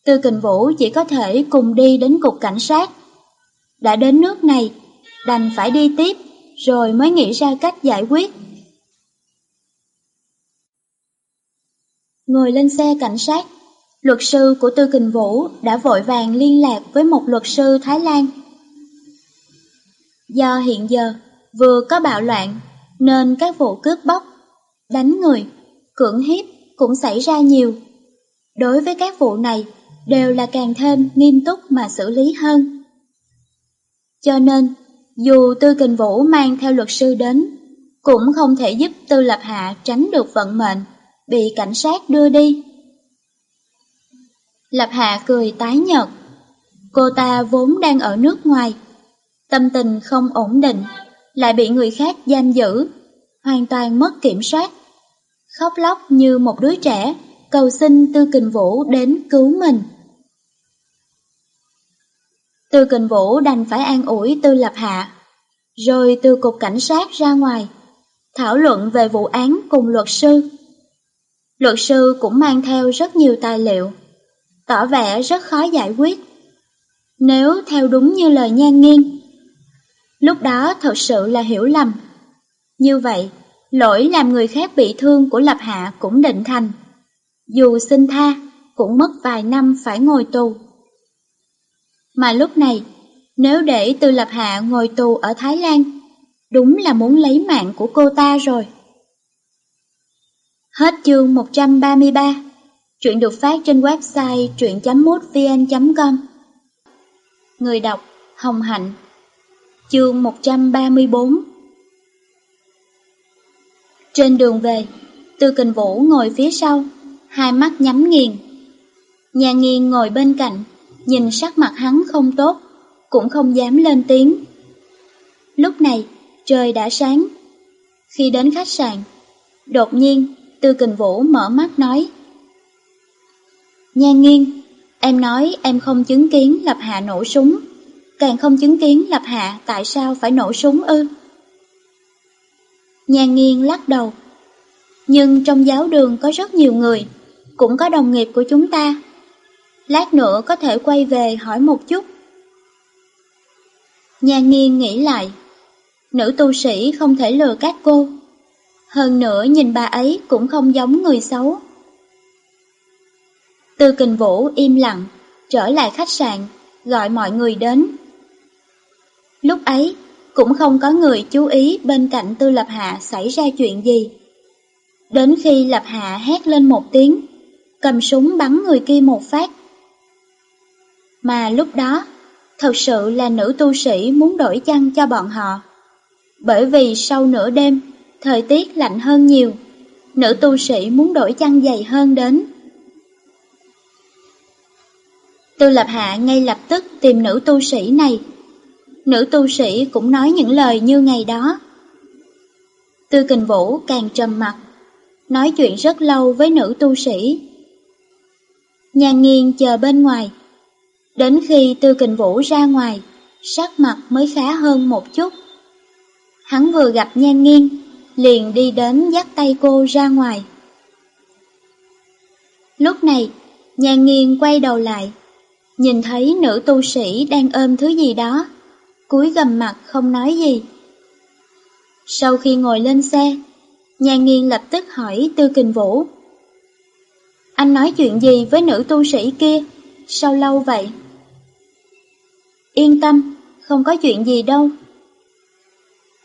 Tư Kình Vũ chỉ có thể cùng đi đến cục cảnh sát. Đã đến nước này, đành phải đi tiếp, rồi mới nghĩ ra cách giải quyết. Ngồi lên xe cảnh sát, luật sư của Tư Kình Vũ đã vội vàng liên lạc với một luật sư Thái Lan. Do hiện giờ vừa có bạo loạn nên các vụ cướp bóc, đánh người, cưỡng hiếp cũng xảy ra nhiều. Đối với các vụ này đều là càng thêm nghiêm túc mà xử lý hơn. Cho nên, dù Tư Kình Vũ mang theo luật sư đến, cũng không thể giúp Tư Lập Hạ tránh được vận mệnh, bị cảnh sát đưa đi. Lập Hạ cười tái nhợt. Cô ta vốn đang ở nước ngoài, tâm tình không ổn định, lại bị người khác giam giữ, hoàn toàn mất kiểm soát. Khóc lóc như một đứa trẻ, cầu xin Tư Kình Vũ đến cứu mình. Tư Kình Vũ đành phải an ủi Tư Lập Hạ, rồi từ cục cảnh sát ra ngoài, thảo luận về vụ án cùng luật sư. Luật sư cũng mang theo rất nhiều tài liệu, tỏ vẻ rất khó giải quyết. Nếu theo đúng như lời nhan nghiêng, lúc đó thật sự là hiểu lầm. Như vậy, lỗi làm người khác bị thương của Lập Hạ cũng định thành. Dù xin tha, cũng mất vài năm phải ngồi tù. Mà lúc này, nếu để từ Lập Hạ ngồi tù ở Thái Lan, đúng là muốn lấy mạng của cô ta rồi. Hết chương 133, chuyện được phát trên website truyện.mútvn.com Người đọc Hồng Hạnh Chương 134 Trên đường về, Tư Kình Vũ ngồi phía sau, hai mắt nhắm nghiền. Nhà nghiền ngồi bên cạnh, nhìn sắc mặt hắn không tốt, cũng không dám lên tiếng. Lúc này, trời đã sáng. Khi đến khách sạn, đột nhiên, Tư Kình Vũ mở mắt nói. Nhan nghiêng, em nói em không chứng kiến Lập Hạ nổ súng, càng không chứng kiến Lập Hạ tại sao phải nổ súng ư. Nhan nghiêng lắc đầu. Nhưng trong giáo đường có rất nhiều người, cũng có đồng nghiệp của chúng ta lát nữa có thể quay về hỏi một chút. Nhà nghiêng nghĩ lại, nữ tu sĩ không thể lừa các cô. Hơn nữa nhìn bà ấy cũng không giống người xấu. Tư kình vũ im lặng, trở lại khách sạn, gọi mọi người đến. Lúc ấy, cũng không có người chú ý bên cạnh Tư Lập Hạ xảy ra chuyện gì. Đến khi Lập Hạ hét lên một tiếng, cầm súng bắn người kia một phát, mà lúc đó, thật sự là nữ tu sĩ muốn đổi chăn cho bọn họ. Bởi vì sau nửa đêm, thời tiết lạnh hơn nhiều, nữ tu sĩ muốn đổi chăn dày hơn đến. Tư Lập Hạ ngay lập tức tìm nữ tu sĩ này. Nữ tu sĩ cũng nói những lời như ngày đó. Tư Kình Vũ càng trầm mặt, nói chuyện rất lâu với nữ tu sĩ. Nhàn nghiêng chờ bên ngoài, Đến khi Tư Kình Vũ ra ngoài, sắc mặt mới khá hơn một chút. Hắn vừa gặp Nhan Nghiên, liền đi đến dắt tay cô ra ngoài. Lúc này, Nhan Nghiên quay đầu lại, nhìn thấy nữ tu sĩ đang ôm thứ gì đó, cúi gầm mặt không nói gì. Sau khi ngồi lên xe, Nhan Nghiên lập tức hỏi Tư Kình Vũ. Anh nói chuyện gì với nữ tu sĩ kia, sao lâu vậy? Yên tâm, không có chuyện gì đâu.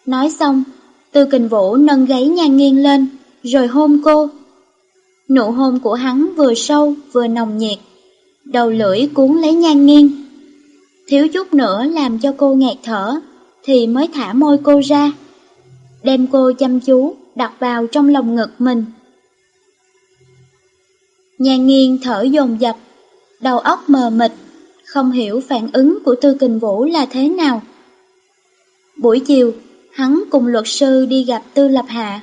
Nói xong, Tư Kình Vũ nâng gáy nhan nghiêng lên, rồi hôn cô. Nụ hôn của hắn vừa sâu vừa nồng nhiệt, đầu lưỡi cuốn lấy nhan nghiêng. Thiếu chút nữa làm cho cô ngạt thở, thì mới thả môi cô ra, đem cô chăm chú đặt vào trong lòng ngực mình. Nhà nghiêng thở dồn dập, đầu óc mờ mịt, không hiểu phản ứng của Tư Kình Vũ là thế nào. Buổi chiều, hắn cùng luật sư đi gặp Tư Lập Hạ.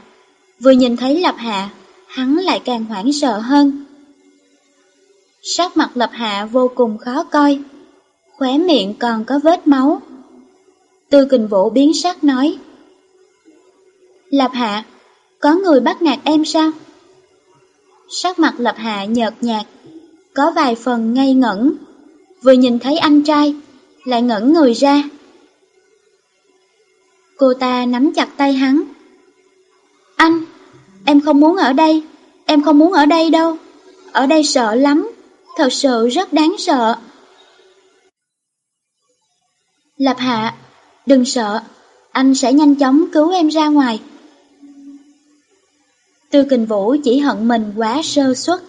Vừa nhìn thấy Lập Hạ, hắn lại càng hoảng sợ hơn. Sắc mặt Lập Hạ vô cùng khó coi, khóe miệng còn có vết máu. Tư Kình Vũ biến sắc nói, Lập Hạ, có người bắt nạt em sao? Sắc mặt Lập Hạ nhợt nhạt, có vài phần ngây ngẩn. Vừa nhìn thấy anh trai, lại ngẩn người ra. Cô ta nắm chặt tay hắn. Anh, em không muốn ở đây, em không muốn ở đây đâu. Ở đây sợ lắm, thật sự rất đáng sợ. Lập Hạ, đừng sợ, anh sẽ nhanh chóng cứu em ra ngoài. Tư Kình Vũ chỉ hận mình quá sơ suất.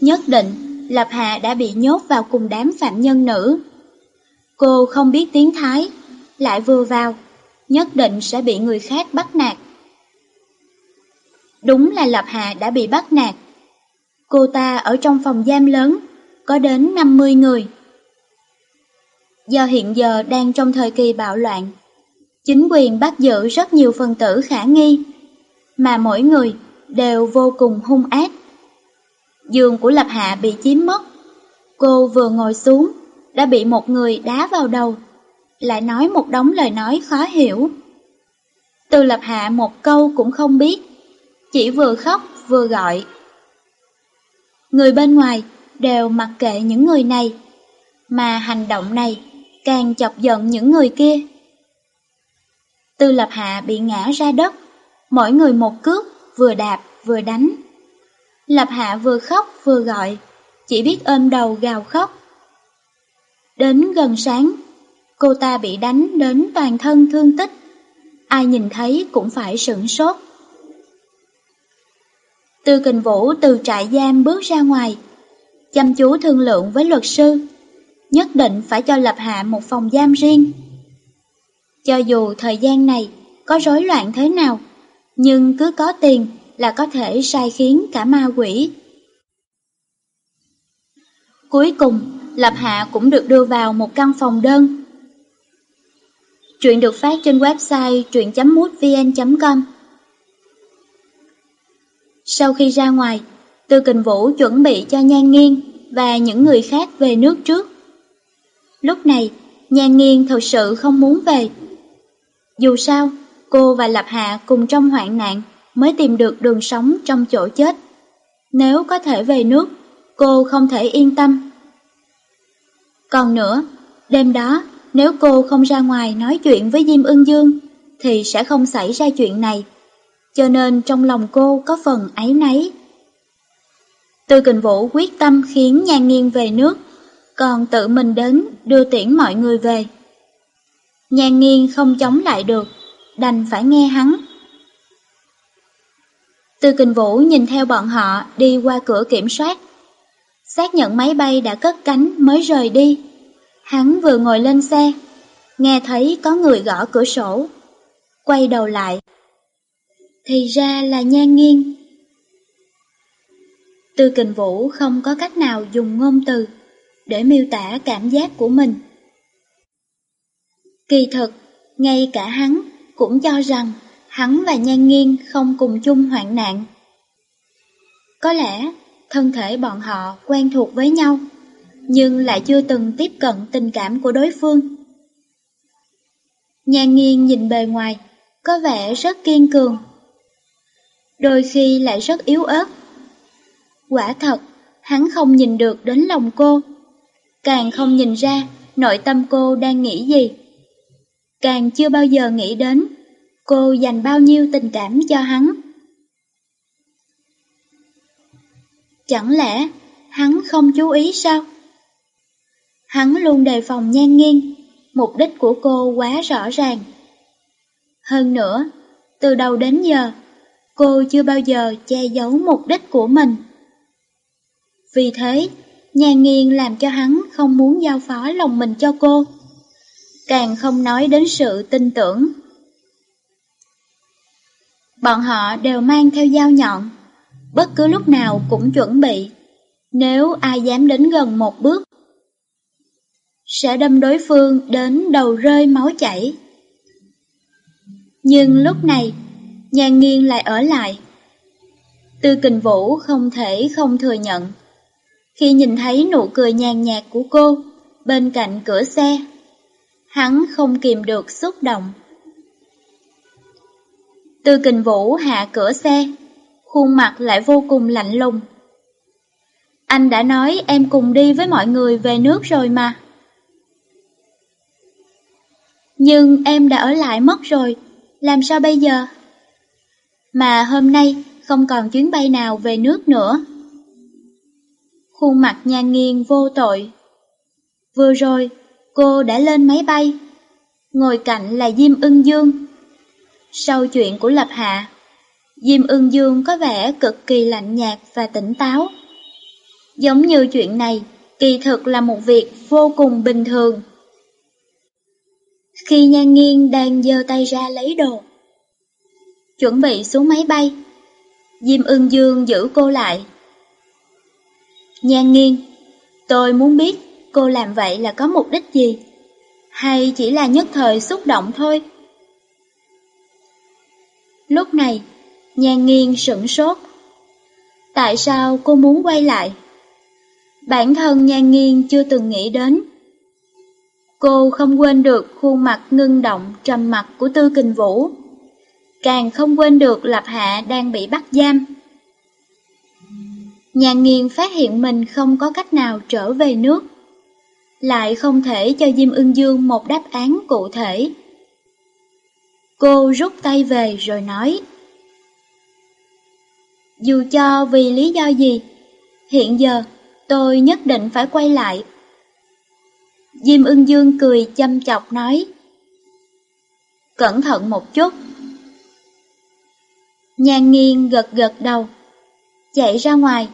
Nhất định, Lập Hạ đã bị nhốt vào cùng đám phạm nhân nữ. Cô không biết tiếng Thái, lại vừa vào, nhất định sẽ bị người khác bắt nạt. Đúng là Lập Hạ đã bị bắt nạt. Cô ta ở trong phòng giam lớn, có đến 50 người. Do hiện giờ đang trong thời kỳ bạo loạn, chính quyền bắt giữ rất nhiều phần tử khả nghi, mà mỗi người đều vô cùng hung ác. Giường của Lập Hạ bị chiếm mất. Cô vừa ngồi xuống, đã bị một người đá vào đầu, lại nói một đống lời nói khó hiểu. Từ Lập Hạ một câu cũng không biết, chỉ vừa khóc vừa gọi. Người bên ngoài đều mặc kệ những người này, mà hành động này càng chọc giận những người kia. Tư Lập Hạ bị ngã ra đất, mỗi người một cước, vừa đạp vừa đánh. Lập Hạ vừa khóc vừa gọi, chỉ biết ôm đầu gào khóc. Đến gần sáng, cô ta bị đánh đến toàn thân thương tích. Ai nhìn thấy cũng phải sửng sốt. Tư Kình Vũ từ trại giam bước ra ngoài, chăm chú thương lượng với luật sư, nhất định phải cho Lập Hạ một phòng giam riêng. Cho dù thời gian này có rối loạn thế nào, nhưng cứ có tiền là có thể sai khiến cả ma quỷ. Cuối cùng, Lập Hạ cũng được đưa vào một căn phòng đơn. Chuyện được phát trên website truyện.mútvn.com Sau khi ra ngoài, Tư Kình Vũ chuẩn bị cho Nhan Nghiên và những người khác về nước trước. Lúc này, Nhan Nghiên thật sự không muốn về. Dù sao, cô và Lập Hạ cùng trong hoạn nạn mới tìm được đường sống trong chỗ chết. Nếu có thể về nước, cô không thể yên tâm. Còn nữa, đêm đó, nếu cô không ra ngoài nói chuyện với Diêm Ưng Dương, thì sẽ không xảy ra chuyện này. Cho nên trong lòng cô có phần ấy nấy. Tư kình vũ quyết tâm khiến Nhan Nghiên về nước, còn tự mình đến đưa tiễn mọi người về. Nhan Nghiên không chống lại được, đành phải nghe hắn. Tư Kình Vũ nhìn theo bọn họ đi qua cửa kiểm soát. Xác nhận máy bay đã cất cánh mới rời đi. Hắn vừa ngồi lên xe, nghe thấy có người gõ cửa sổ. Quay đầu lại. Thì ra là nhan nghiêng. Tư Kình Vũ không có cách nào dùng ngôn từ để miêu tả cảm giác của mình. Kỳ thực, ngay cả hắn cũng cho rằng hắn và Nhan Nghiên không cùng chung hoạn nạn. Có lẽ thân thể bọn họ quen thuộc với nhau, nhưng lại chưa từng tiếp cận tình cảm của đối phương. Nhan Nghiên nhìn bề ngoài, có vẻ rất kiên cường. Đôi khi lại rất yếu ớt. Quả thật, hắn không nhìn được đến lòng cô, càng không nhìn ra nội tâm cô đang nghĩ gì. Càng chưa bao giờ nghĩ đến Cô dành bao nhiêu tình cảm cho hắn? Chẳng lẽ hắn không chú ý sao? Hắn luôn đề phòng nhan nghiêng, mục đích của cô quá rõ ràng. Hơn nữa, từ đầu đến giờ, cô chưa bao giờ che giấu mục đích của mình. Vì thế, nhan nghiêng làm cho hắn không muốn giao phó lòng mình cho cô. càng không nói đến sự tin tưởng. Bọn họ đều mang theo dao nhọn, bất cứ lúc nào cũng chuẩn bị, nếu ai dám đến gần một bước, sẽ đâm đối phương đến đầu rơi máu chảy. Nhưng lúc này, Nhan nghiêng lại ở lại. Tư Kình Vũ không thể không thừa nhận. Khi nhìn thấy nụ cười nhàn nhạt của cô bên cạnh cửa xe, hắn không kìm được xúc động. Tư Kình Vũ hạ cửa xe, khuôn mặt lại vô cùng lạnh lùng. Anh đã nói em cùng đi với mọi người về nước rồi mà. Nhưng em đã ở lại mất rồi, làm sao bây giờ? Mà hôm nay không còn chuyến bay nào về nước nữa. Khuôn mặt nhà nghiêng vô tội. Vừa rồi, cô đã lên máy bay. Ngồi cạnh là Diêm ưng dương. Sau chuyện của Lập Hạ, Diêm ưng dương có vẻ cực kỳ lạnh nhạt và tỉnh táo. Giống như chuyện này, kỳ thực là một việc vô cùng bình thường. Khi Nhan Nghiên đang giơ tay ra lấy đồ, chuẩn bị xuống máy bay, Diêm ưng dương giữ cô lại. Nhan Nghiên, tôi muốn biết cô làm vậy là có mục đích gì? Hay chỉ là nhất thời xúc động thôi? Lúc này, Nhan Nghiên sửng sốt. Tại sao cô muốn quay lại? Bản thân Nhan Nghiên chưa từng nghĩ đến. Cô không quên được khuôn mặt ngưng động trầm mặt của Tư Kình Vũ. Càng không quên được Lập Hạ đang bị bắt giam nhà Nghiên phát hiện mình không có cách nào trở về nước. Lại không thể cho Diêm Ưng Dương một đáp án cụ thể. Cô rút tay về rồi nói. Dù cho vì lý do gì, hiện giờ tôi nhất định phải quay lại. Diêm ưng dương cười chăm chọc nói. Cẩn thận một chút. Nhà nghiêng gật gật đầu, chạy ra ngoài,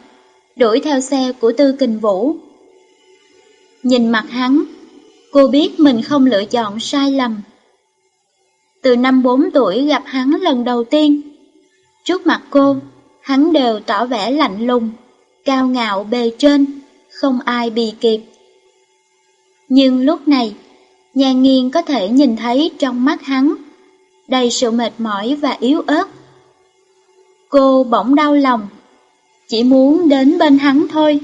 đuổi theo xe của Tư Kình Vũ. Nhìn mặt hắn, cô biết mình không lựa chọn sai lầm. Từ năm 4 tuổi gặp hắn lần đầu tiên, trước mặt cô, hắn đều tỏ vẻ lạnh lùng, cao ngạo bề trên, không ai bì kịp. Nhưng lúc này, nhà nghiên có thể nhìn thấy trong mắt hắn, đầy sự mệt mỏi và yếu ớt. Cô bỗng đau lòng, chỉ muốn đến bên hắn thôi.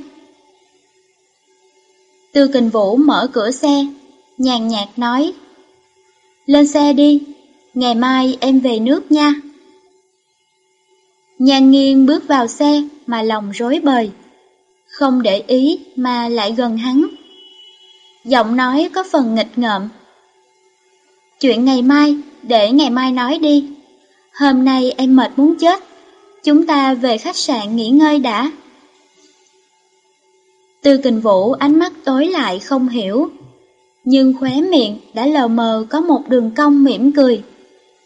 Tư kình vũ mở cửa xe, nhàn nhạt nói, Lên xe đi, ngày mai em về nước nha. Nhan nghiêng bước vào xe mà lòng rối bời, không để ý mà lại gần hắn. Giọng nói có phần nghịch ngợm. Chuyện ngày mai, để ngày mai nói đi. Hôm nay em mệt muốn chết, chúng ta về khách sạn nghỉ ngơi đã. Tư kình vũ ánh mắt tối lại không hiểu, nhưng khóe miệng đã lờ mờ có một đường cong mỉm cười.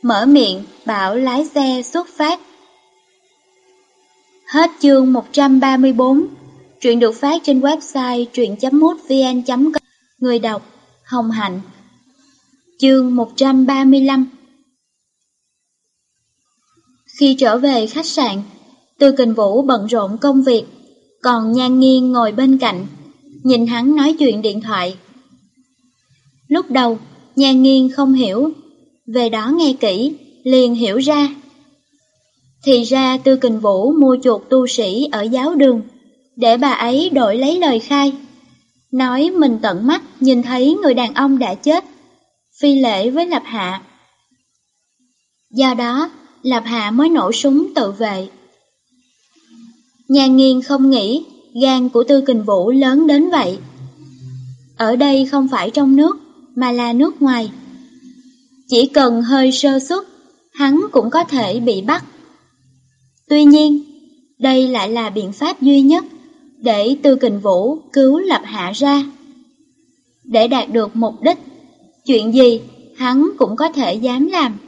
Mở miệng bảo lái xe xuất phát. Hết chương 134, truyện được phát trên website truyện.mútvn.com Người đọc Hồng Hạnh Chương 135 khi trở về khách sạn, Tư Kình Vũ bận rộn công việc, còn Nhan Nghiên ngồi bên cạnh, nhìn hắn nói chuyện điện thoại. Lúc đầu, Nhan Nghiên không hiểu, về đó nghe kỹ, liền hiểu ra. Thì ra Tư Kình Vũ mua chuột tu sĩ ở giáo đường, để bà ấy đổi lấy lời khai nói mình tận mắt nhìn thấy người đàn ông đã chết, phi lễ với Lập Hạ. Do đó, Lập Hạ mới nổ súng tự vệ. Nhà nghiên không nghĩ gan của Tư Kình Vũ lớn đến vậy. Ở đây không phải trong nước, mà là nước ngoài. Chỉ cần hơi sơ suất, hắn cũng có thể bị bắt. Tuy nhiên, đây lại là biện pháp duy nhất để Tư Kình Vũ cứu Lập Hạ ra. Để đạt được mục đích, chuyện gì hắn cũng có thể dám làm.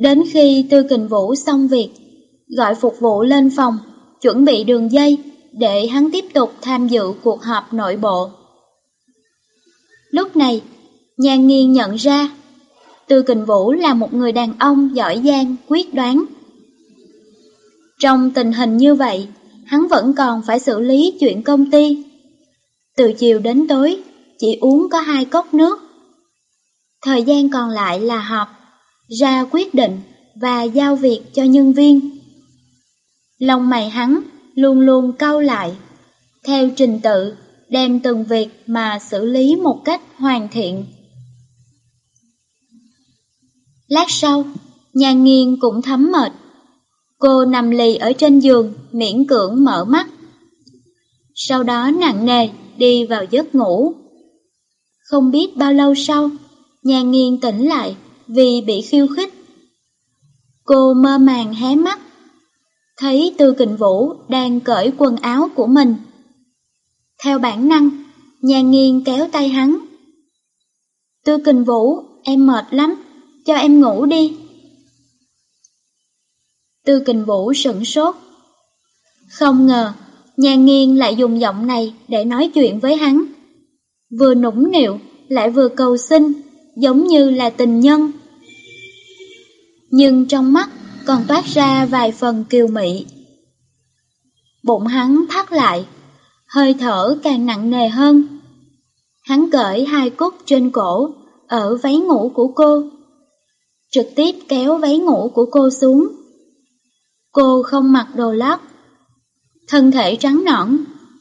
Đến khi Tư Kình Vũ xong việc, gọi phục vụ lên phòng, chuẩn bị đường dây để hắn tiếp tục tham dự cuộc họp nội bộ. Lúc này, Nhan Nghiên nhận ra, Tư Kình Vũ là một người đàn ông giỏi giang, quyết đoán. Trong tình hình như vậy, hắn vẫn còn phải xử lý chuyện công ty. Từ chiều đến tối, chỉ uống có hai cốc nước. Thời gian còn lại là họp, ra quyết định và giao việc cho nhân viên. Lòng mày hắn luôn luôn cau lại, theo trình tự đem từng việc mà xử lý một cách hoàn thiện. Lát sau, nhà nghiên cũng thấm mệt. Cô nằm lì ở trên giường, miễn cưỡng mở mắt. Sau đó nặng nề đi vào giấc ngủ. Không biết bao lâu sau, nhà nghiên tỉnh lại vì bị khiêu khích. Cô mơ màng hé mắt, thấy Tư Kình Vũ đang cởi quần áo của mình. Theo bản năng, nhà nghiên kéo tay hắn. Tư Kình Vũ, em mệt lắm, cho em ngủ đi. Tư Kình Vũ sững sốt. Không ngờ, nhà nghiên lại dùng giọng này để nói chuyện với hắn. Vừa nũng nịu, lại vừa cầu xin, giống như là tình nhân. Nhưng trong mắt còn toát ra vài phần kiều mị. Bụng hắn thắt lại, hơi thở càng nặng nề hơn. Hắn cởi hai cúc trên cổ, ở váy ngủ của cô. Trực tiếp kéo váy ngủ của cô xuống. Cô không mặc đồ lót. Thân thể trắng nõn,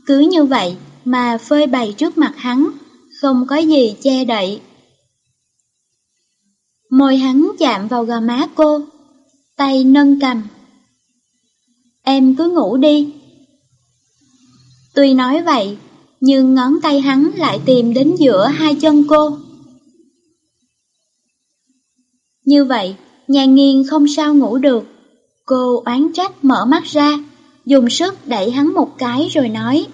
cứ như vậy mà phơi bày trước mặt hắn, không có gì che đậy. Môi hắn chạm vào gò má cô, tay nâng cầm. Em cứ ngủ đi. Tuy nói vậy, nhưng ngón tay hắn lại tìm đến giữa hai chân cô. Như vậy, nhà nghiên không sao ngủ được. Cô oán trách mở mắt ra, dùng sức đẩy hắn một cái rồi nói.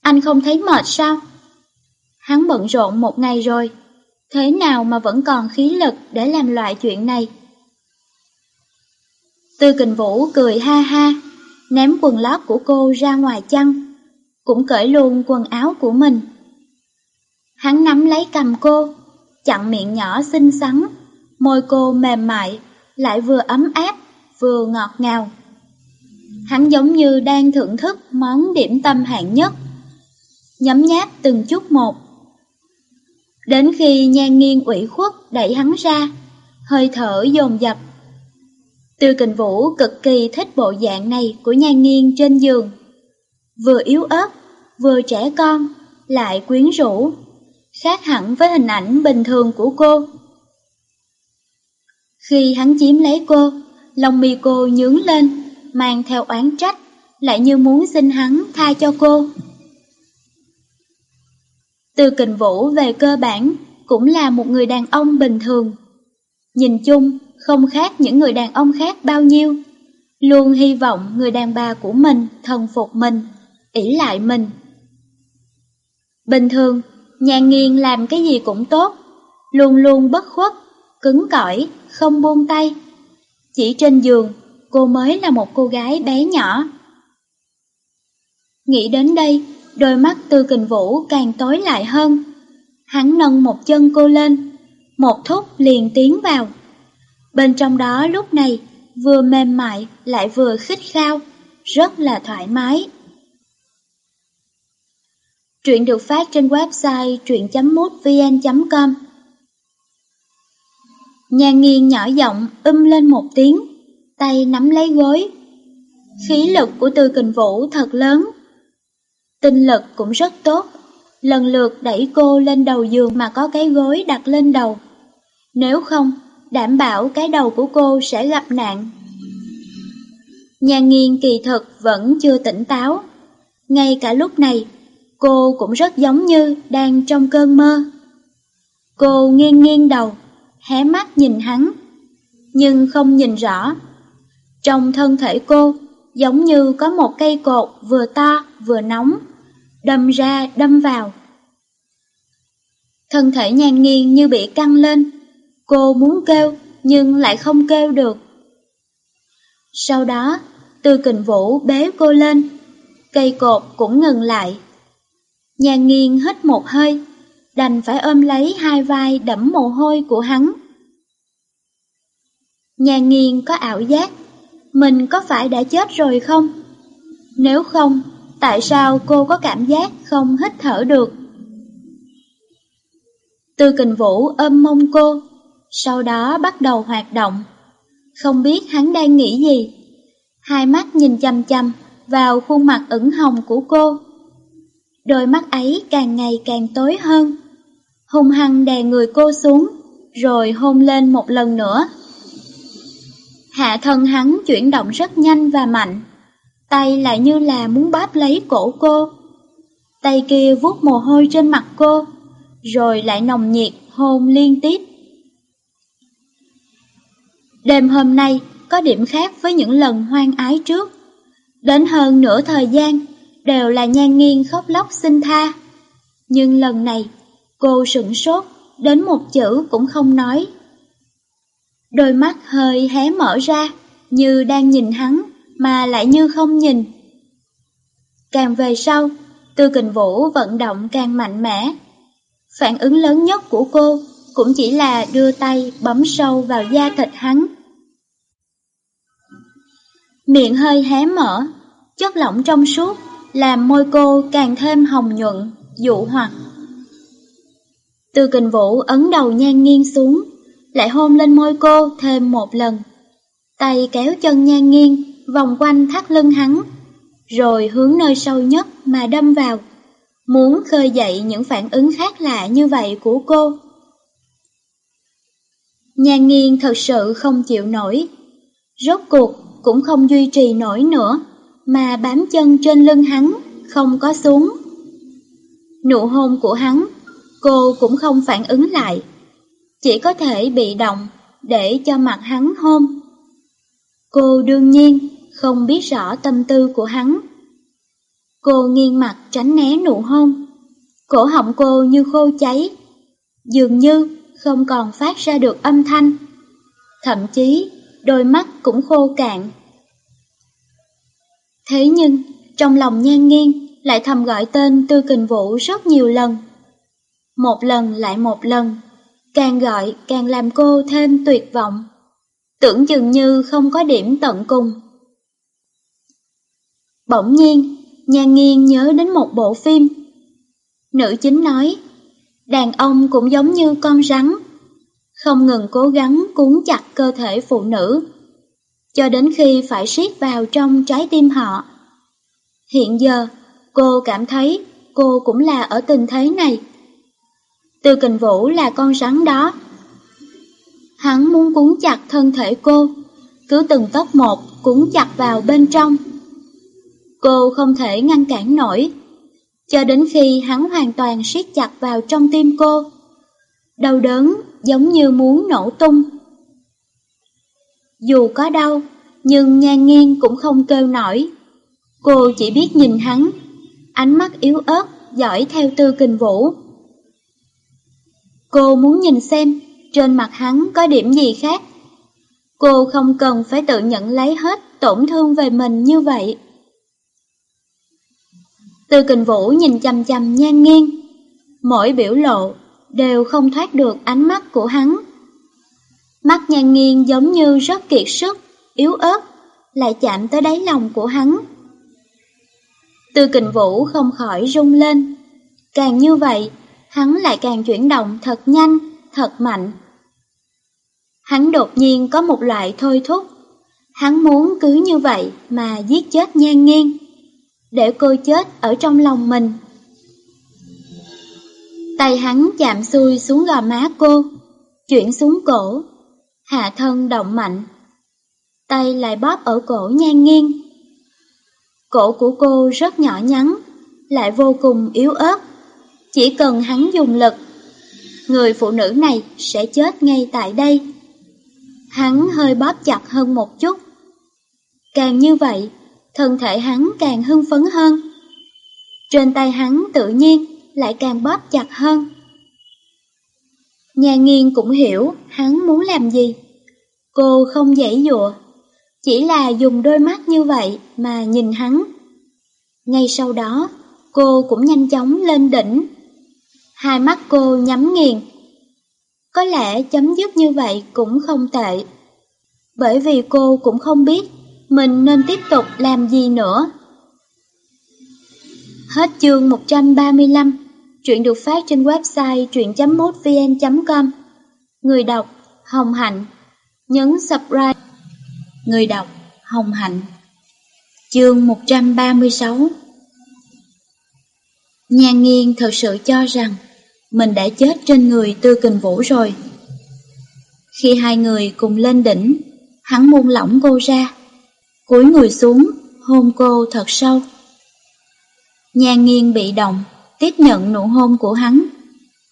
Anh không thấy mệt sao? Hắn bận rộn một ngày rồi, thế nào mà vẫn còn khí lực để làm loại chuyện này? Tư kình vũ cười ha ha, ném quần lót của cô ra ngoài chăn, cũng cởi luôn quần áo của mình. Hắn nắm lấy cầm cô, chặn miệng nhỏ xinh xắn, môi cô mềm mại, lại vừa ấm áp, vừa ngọt ngào. Hắn giống như đang thưởng thức món điểm tâm hạng nhất, nhấm nháp từng chút một. Đến khi nhan nghiêng ủy khuất đẩy hắn ra, hơi thở dồn dập. Tư kình vũ cực kỳ thích bộ dạng này của nhan nghiêng trên giường. Vừa yếu ớt, vừa trẻ con, lại quyến rũ, khác hẳn với hình ảnh bình thường của cô. Khi hắn chiếm lấy cô, lòng mi cô nhướng lên, mang theo oán trách, lại như muốn xin hắn tha cho cô. Từ kình vũ về cơ bản cũng là một người đàn ông bình thường. Nhìn chung, không khác những người đàn ông khác bao nhiêu. Luôn hy vọng người đàn bà của mình thần phục mình, ỷ lại mình. Bình thường, nhà nghiêng làm cái gì cũng tốt, luôn luôn bất khuất, cứng cỏi, không buông tay. Chỉ trên giường, cô mới là một cô gái bé nhỏ. Nghĩ đến đây, đôi mắt tư kình vũ càng tối lại hơn. Hắn nâng một chân cô lên, một thúc liền tiến vào. Bên trong đó lúc này vừa mềm mại lại vừa khích khao, rất là thoải mái. Truyện được phát trên website truyện.mútvn.com Nhà nghiêng nhỏ giọng um lên một tiếng, tay nắm lấy gối. Khí lực của Tư Kình Vũ thật lớn. Tinh lực cũng rất tốt, lần lượt đẩy cô lên đầu giường mà có cái gối đặt lên đầu. Nếu không, đảm bảo cái đầu của cô sẽ gặp nạn. Nhà nghiên kỳ thực vẫn chưa tỉnh táo. Ngay cả lúc này, cô cũng rất giống như đang trong cơn mơ. Cô nghiêng nghiêng đầu, hé mắt nhìn hắn, nhưng không nhìn rõ. Trong thân thể cô, giống như có một cây cột vừa to vừa nóng, đâm ra đâm vào. Thân thể nhàn nghiêng như bị căng lên, cô muốn kêu nhưng lại không kêu được. Sau đó, Tư Kình Vũ bế cô lên, cây cột cũng ngừng lại. nhàn nghiêng hít một hơi, đành phải ôm lấy hai vai đẫm mồ hôi của hắn. nhàn nghiêng có ảo giác, mình có phải đã chết rồi không? Nếu không, tại sao cô có cảm giác không hít thở được? Tư kình vũ ôm mông cô, sau đó bắt đầu hoạt động. Không biết hắn đang nghĩ gì. Hai mắt nhìn chăm chăm vào khuôn mặt ửng hồng của cô. Đôi mắt ấy càng ngày càng tối hơn. Hung hăng đè người cô xuống, rồi hôn lên một lần nữa. Hạ thân hắn chuyển động rất nhanh và mạnh, tay lại như là muốn bóp lấy cổ cô. Tay kia vuốt mồ hôi trên mặt cô, rồi lại nồng nhiệt hôn liên tiếp. Đêm hôm nay có điểm khác với những lần hoang ái trước. Đến hơn nửa thời gian, đều là nhan nghiêng khóc lóc xin tha. Nhưng lần này, cô sửng sốt, đến một chữ cũng không nói. Đôi mắt hơi hé mở ra, như đang nhìn hắn, mà lại như không nhìn. Càng về sau, Tư Kình Vũ vận động càng mạnh mẽ. Phản ứng lớn nhất của cô cũng chỉ là đưa tay bấm sâu vào da thịt hắn. Miệng hơi hé mở, chất lỏng trong suốt, làm môi cô càng thêm hồng nhuận, dụ hoặc. Từ kình vũ ấn đầu nhan nghiêng xuống, lại hôn lên môi cô thêm một lần. Tay kéo chân nhan nghiêng, vòng quanh thắt lưng hắn, rồi hướng nơi sâu nhất mà đâm vào, muốn khơi dậy những phản ứng khác lạ như vậy của cô. Nhan nghiêng thật sự không chịu nổi. Rốt cuộc cũng không duy trì nổi nữa, mà bám chân trên lưng hắn, không có xuống. Nụ hôn của hắn, cô cũng không phản ứng lại, chỉ có thể bị động để cho mặt hắn hôn. Cô đương nhiên không biết rõ tâm tư của hắn. Cô nghiêng mặt tránh né nụ hôn, cổ họng cô như khô cháy, dường như không còn phát ra được âm thanh. Thậm chí, đôi mắt cũng khô cạn. Thế nhưng, trong lòng nhan nghiêng lại thầm gọi tên Tư Kình Vũ rất nhiều lần. Một lần lại một lần, càng gọi càng làm cô thêm tuyệt vọng. Tưởng chừng như không có điểm tận cùng. Bỗng nhiên, nhan nghiêng nhớ đến một bộ phim. Nữ chính nói, đàn ông cũng giống như con rắn, không ngừng cố gắng cuốn chặt cơ thể phụ nữ, cho đến khi phải siết vào trong trái tim họ. Hiện giờ, cô cảm thấy cô cũng là ở tình thế này. Từ kình vũ là con rắn đó. Hắn muốn cuốn chặt thân thể cô, cứ từng tóc một cuốn chặt vào bên trong. Cô không thể ngăn cản nổi, cho đến khi hắn hoàn toàn siết chặt vào trong tim cô. Đau đớn giống như muốn nổ tung. Dù có đau, nhưng nhan nghiêng cũng không kêu nổi. Cô chỉ biết nhìn hắn, ánh mắt yếu ớt, dõi theo tư kình vũ. Cô muốn nhìn xem trên mặt hắn có điểm gì khác. Cô không cần phải tự nhận lấy hết tổn thương về mình như vậy. Tư kình vũ nhìn chầm chầm nhan nghiêng, mỗi biểu lộ đều không thoát được ánh mắt của hắn. Mắt nhan nghiêng giống như rất kiệt sức, yếu ớt, lại chạm tới đáy lòng của hắn. Tư kình vũ không khỏi rung lên. Càng như vậy, hắn lại càng chuyển động thật nhanh, thật mạnh. Hắn đột nhiên có một loại thôi thúc. Hắn muốn cứ như vậy mà giết chết nhan nghiêng, để cô chết ở trong lòng mình. Tay hắn chạm xuôi xuống gò má cô, chuyển xuống cổ, hạ thân động mạnh. Tay lại bóp ở cổ nhan nghiêng. Cổ của cô rất nhỏ nhắn, lại vô cùng yếu ớt. Chỉ cần hắn dùng lực, người phụ nữ này sẽ chết ngay tại đây. Hắn hơi bóp chặt hơn một chút. Càng như vậy, thân thể hắn càng hưng phấn hơn. Trên tay hắn tự nhiên lại càng bóp chặt hơn. Nhà nghiên cũng hiểu hắn muốn làm gì. Cô không dãy dụa, chỉ là dùng đôi mắt như vậy mà nhìn hắn. Ngay sau đó, cô cũng nhanh chóng lên đỉnh. Hai mắt cô nhắm nghiền. Có lẽ chấm dứt như vậy cũng không tệ. Bởi vì cô cũng không biết mình nên tiếp tục làm gì nữa. Hết chương 135, truyện được phát trên website truyện.mútvn.com. Người đọc Hồng Hạnh, nhấn subscribe. Người đọc Hồng Hạnh. Chương 136 Nhà nghiên thật sự cho rằng mình đã chết trên người Tư Kình Vũ rồi. Khi hai người cùng lên đỉnh, hắn buông lỏng cô ra, cúi người xuống, hôn cô thật sâu. Nhà nghiêng bị động, tiếp nhận nụ hôn của hắn,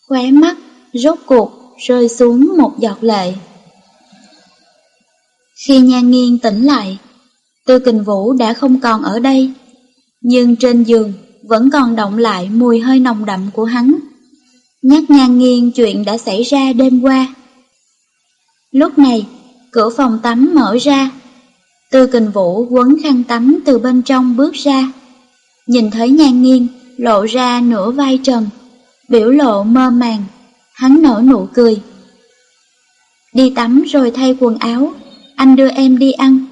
khóe mắt, rốt cuộc, rơi xuống một giọt lệ. Khi nha nghiên tỉnh lại, Tư Kình Vũ đã không còn ở đây, nhưng trên giường vẫn còn động lại mùi hơi nồng đậm của hắn. Nhắc nhan nghiêng chuyện đã xảy ra đêm qua. Lúc này, cửa phòng tắm mở ra. Tư kình vũ quấn khăn tắm từ bên trong bước ra. Nhìn thấy nhan nghiêng lộ ra nửa vai trần, biểu lộ mơ màng, hắn nở nụ cười. Đi tắm rồi thay quần áo, anh đưa em đi ăn.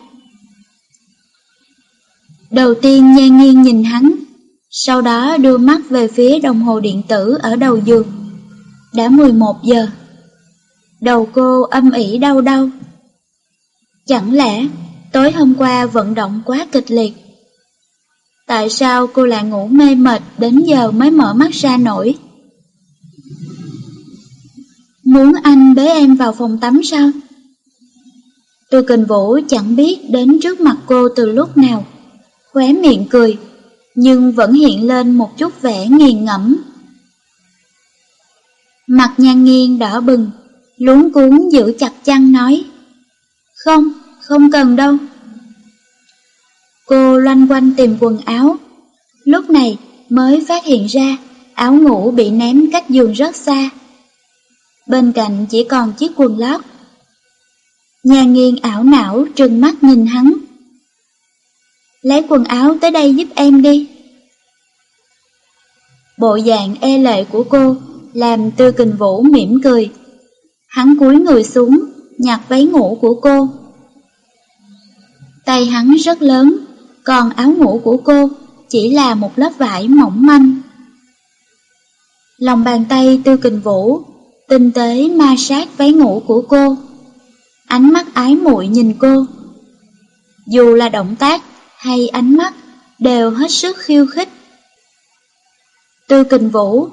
Đầu tiên nhan nghiêng nhìn hắn, sau đó đưa mắt về phía đồng hồ điện tử ở đầu giường. Đã 11 giờ. Đầu cô âm ỉ đau đau. Chẳng lẽ tối hôm qua vận động quá kịch liệt? Tại sao cô lại ngủ mê mệt đến giờ mới mở mắt ra nổi? Muốn anh bế em vào phòng tắm sao? Tôi kình vũ chẳng biết đến trước mặt cô từ lúc nào. Khóe miệng cười, nhưng vẫn hiện lên một chút vẻ nghiền ngẫm. Mặt nhan nghiêng đỏ bừng, luống cuốn giữ chặt chăn nói. Không, không cần đâu. Cô loanh quanh tìm quần áo. Lúc này mới phát hiện ra áo ngủ bị ném cách giường rất xa. Bên cạnh chỉ còn chiếc quần lót. Nhà nghiêng ảo não trừng mắt nhìn hắn. Lấy quần áo tới đây giúp em đi. Bộ dạng e lệ của cô làm tư kình vũ mỉm cười. Hắn cúi người xuống, nhặt váy ngủ của cô. Tay hắn rất lớn, còn áo ngủ của cô chỉ là một lớp vải mỏng manh. Lòng bàn tay tư kình vũ, tinh tế ma sát váy ngủ của cô. Ánh mắt ái muội nhìn cô. Dù là động tác hay ánh mắt đều hết sức khiêu khích. Tư kình vũ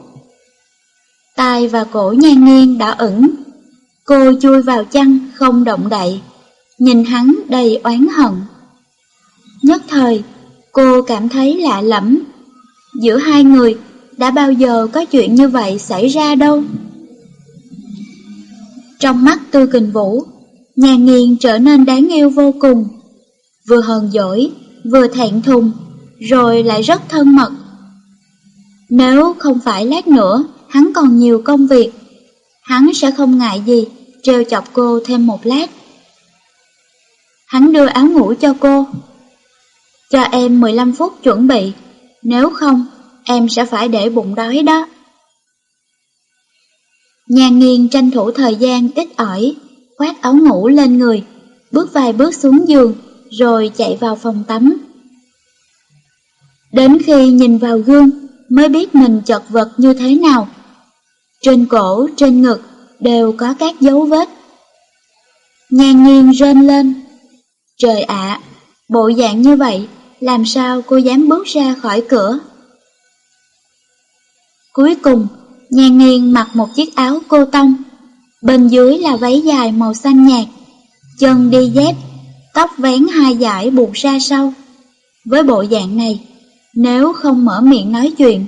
Tai và cổ nhan nghiêng đã ẩn. Cô chui vào chăn, không động đậy, Nhìn hắn đầy oán hận. Nhất thời, Cô cảm thấy lạ lẫm. Giữa hai người, Đã bao giờ có chuyện như vậy xảy ra đâu? Trong mắt tư kình vũ Nhà nghiền trở nên đáng yêu vô cùng. Vừa hờn dỗi, Vừa thẹn thùng, Rồi lại rất thân mật. Nếu không phải lát nữa hắn còn nhiều công việc. Hắn sẽ không ngại gì treo chọc cô thêm một lát. Hắn đưa áo ngủ cho cô. Cho em 15 phút chuẩn bị, nếu không em sẽ phải để bụng đói đó. Nhà nghiêng tranh thủ thời gian ít ỏi, khoác áo ngủ lên người, bước vài bước xuống giường, rồi chạy vào phòng tắm. Đến khi nhìn vào gương, mới biết mình chật vật như thế nào. Trên cổ, trên ngực đều có các dấu vết. Nhan nhiên rên lên. Trời ạ, bộ dạng như vậy, làm sao cô dám bước ra khỏi cửa? Cuối cùng, nhan nghiêng mặc một chiếc áo cô tông, bên dưới là váy dài màu xanh nhạt, chân đi dép, tóc vén hai dải buộc ra sau. Với bộ dạng này, nếu không mở miệng nói chuyện,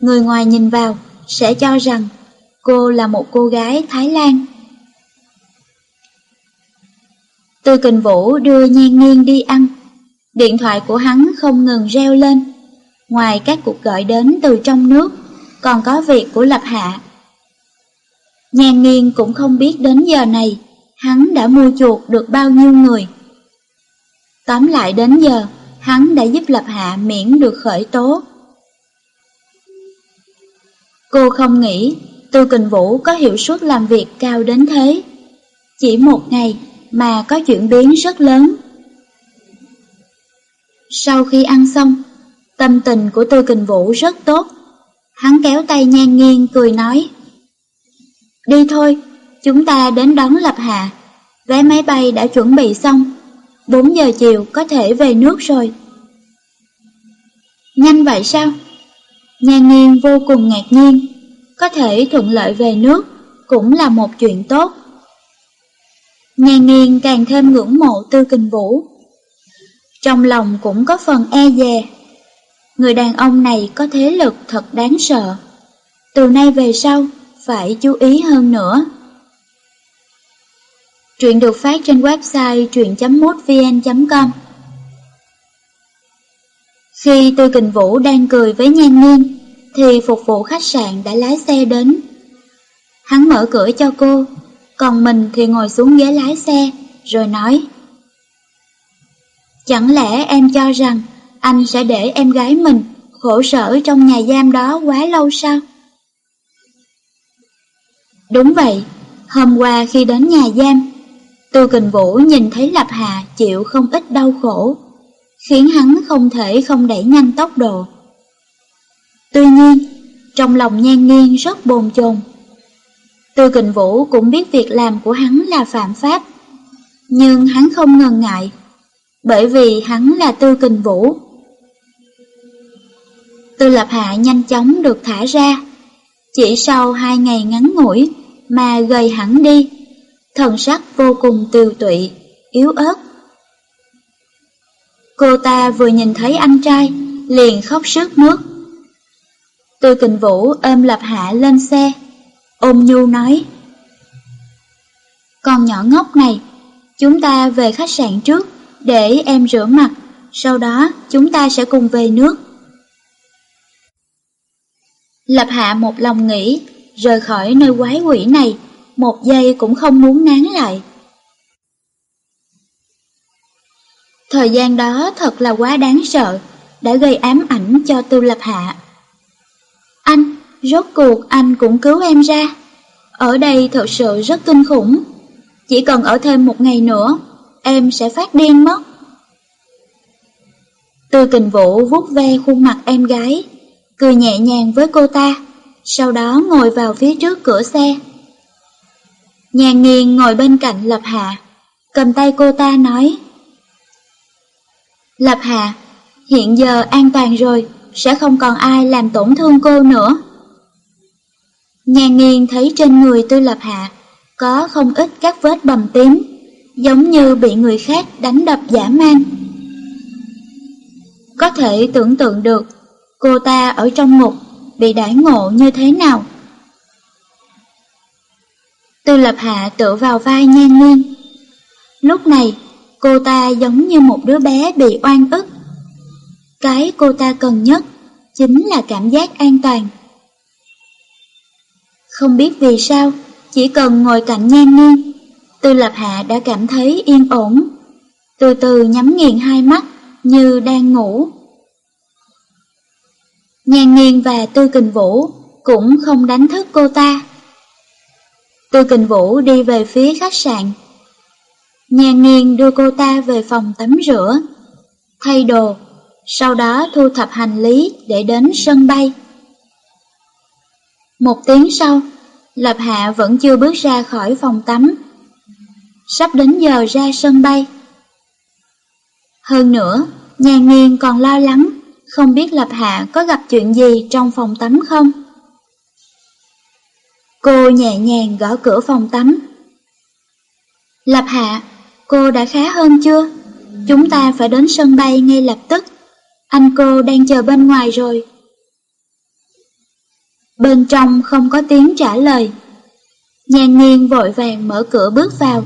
người ngoài nhìn vào sẽ cho rằng Cô là một cô gái Thái Lan. Từ kình vũ đưa nhan nghiêng đi ăn. Điện thoại của hắn không ngừng reo lên. Ngoài các cuộc gọi đến từ trong nước, còn có việc của Lập Hạ. Nhan nghiêng cũng không biết đến giờ này, hắn đã mua chuột được bao nhiêu người. Tóm lại đến giờ, hắn đã giúp Lập Hạ miễn được khởi tố. Cô không nghĩ Tư Kình Vũ có hiệu suất làm việc cao đến thế. Chỉ một ngày mà có chuyển biến rất lớn. Sau khi ăn xong, tâm tình của Tư Kình Vũ rất tốt. Hắn kéo tay nhan nghiêng cười nói. Đi thôi, chúng ta đến đón Lập Hạ. Vé máy bay đã chuẩn bị xong. 4 giờ chiều có thể về nước rồi. Nhanh vậy sao? Nhan nghiêng vô cùng ngạc nhiên. Có thể thuận lợi về nước cũng là một chuyện tốt. Nhan nghiêng càng thêm ngưỡng mộ Tư Kình Vũ. Trong lòng cũng có phần e dè. Người đàn ông này có thế lực thật đáng sợ. Từ nay về sau, phải chú ý hơn nữa. Truyện được phát trên website truyện.mútvn.com Khi Tư Kình Vũ đang cười với Nhan Nghiên, thì phục vụ khách sạn đã lái xe đến. Hắn mở cửa cho cô, còn mình thì ngồi xuống ghế lái xe, rồi nói Chẳng lẽ em cho rằng anh sẽ để em gái mình khổ sở trong nhà giam đó quá lâu sao? Đúng vậy, hôm qua khi đến nhà giam, Tư Kình Vũ nhìn thấy Lập Hà chịu không ít đau khổ, khiến hắn không thể không đẩy nhanh tốc độ. Tuy nhiên, trong lòng nhan nghiêng rất bồn chồn. Tư Kình Vũ cũng biết việc làm của hắn là phạm pháp, nhưng hắn không ngần ngại, bởi vì hắn là Tư Kình Vũ. Tư Lập Hạ nhanh chóng được thả ra, chỉ sau hai ngày ngắn ngủi mà gầy hẳn đi, thần sắc vô cùng tiều tụy, yếu ớt. Cô ta vừa nhìn thấy anh trai, liền khóc sướt mướt Tư kình vũ ôm lập hạ lên xe, ôm nhu nói. Con nhỏ ngốc này, chúng ta về khách sạn trước, để em rửa mặt, sau đó chúng ta sẽ cùng về nước. Lập hạ một lòng nghĩ, rời khỏi nơi quái quỷ này, một giây cũng không muốn nán lại. Thời gian đó thật là quá đáng sợ, đã gây ám ảnh cho Tư Lập Hạ. Anh, rốt cuộc anh cũng cứu em ra. Ở đây thật sự rất kinh khủng. Chỉ cần ở thêm một ngày nữa, em sẽ phát điên mất. Tư kình vũ vuốt ve khuôn mặt em gái, cười nhẹ nhàng với cô ta, sau đó ngồi vào phía trước cửa xe. Nhàn nghiêng ngồi bên cạnh Lập Hạ, cầm tay cô ta nói. Lập Hạ, hiện giờ an toàn rồi, sẽ không còn ai làm tổn thương cô nữa. Nhà nghiên thấy trên người Tư Lập Hạ có không ít các vết bầm tím, giống như bị người khác đánh đập giả man. Có thể tưởng tượng được cô ta ở trong ngục bị đãi ngộ như thế nào. Tư Lập Hạ tựa vào vai nhan nghiêng. Lúc này, cô ta giống như một đứa bé bị oan ức. Cái cô ta cần nhất chính là cảm giác an toàn. Không biết vì sao, chỉ cần ngồi cạnh nhan nghiêng, Tư Lập Hạ đã cảm thấy yên ổn. Từ từ nhắm nghiền hai mắt như đang ngủ. Nhan nghiêng và Tư Kình Vũ cũng không đánh thức cô ta. Tư Kình Vũ đi về phía khách sạn. Nhan nghiêng đưa cô ta về phòng tắm rửa, thay đồ, sau đó thu thập hành lý để đến sân bay. Một tiếng sau, Lập Hạ vẫn chưa bước ra khỏi phòng tắm. Sắp đến giờ ra sân bay. Hơn nữa, nhà nghiên còn lo lắng, không biết Lập Hạ có gặp chuyện gì trong phòng tắm không? Cô nhẹ nhàng gõ cửa phòng tắm. Lập Hạ, cô đã khá hơn chưa? Chúng ta phải đến sân bay ngay lập tức. Anh cô đang chờ bên ngoài rồi. Bên trong không có tiếng trả lời. Nhan nghiêng vội vàng mở cửa bước vào.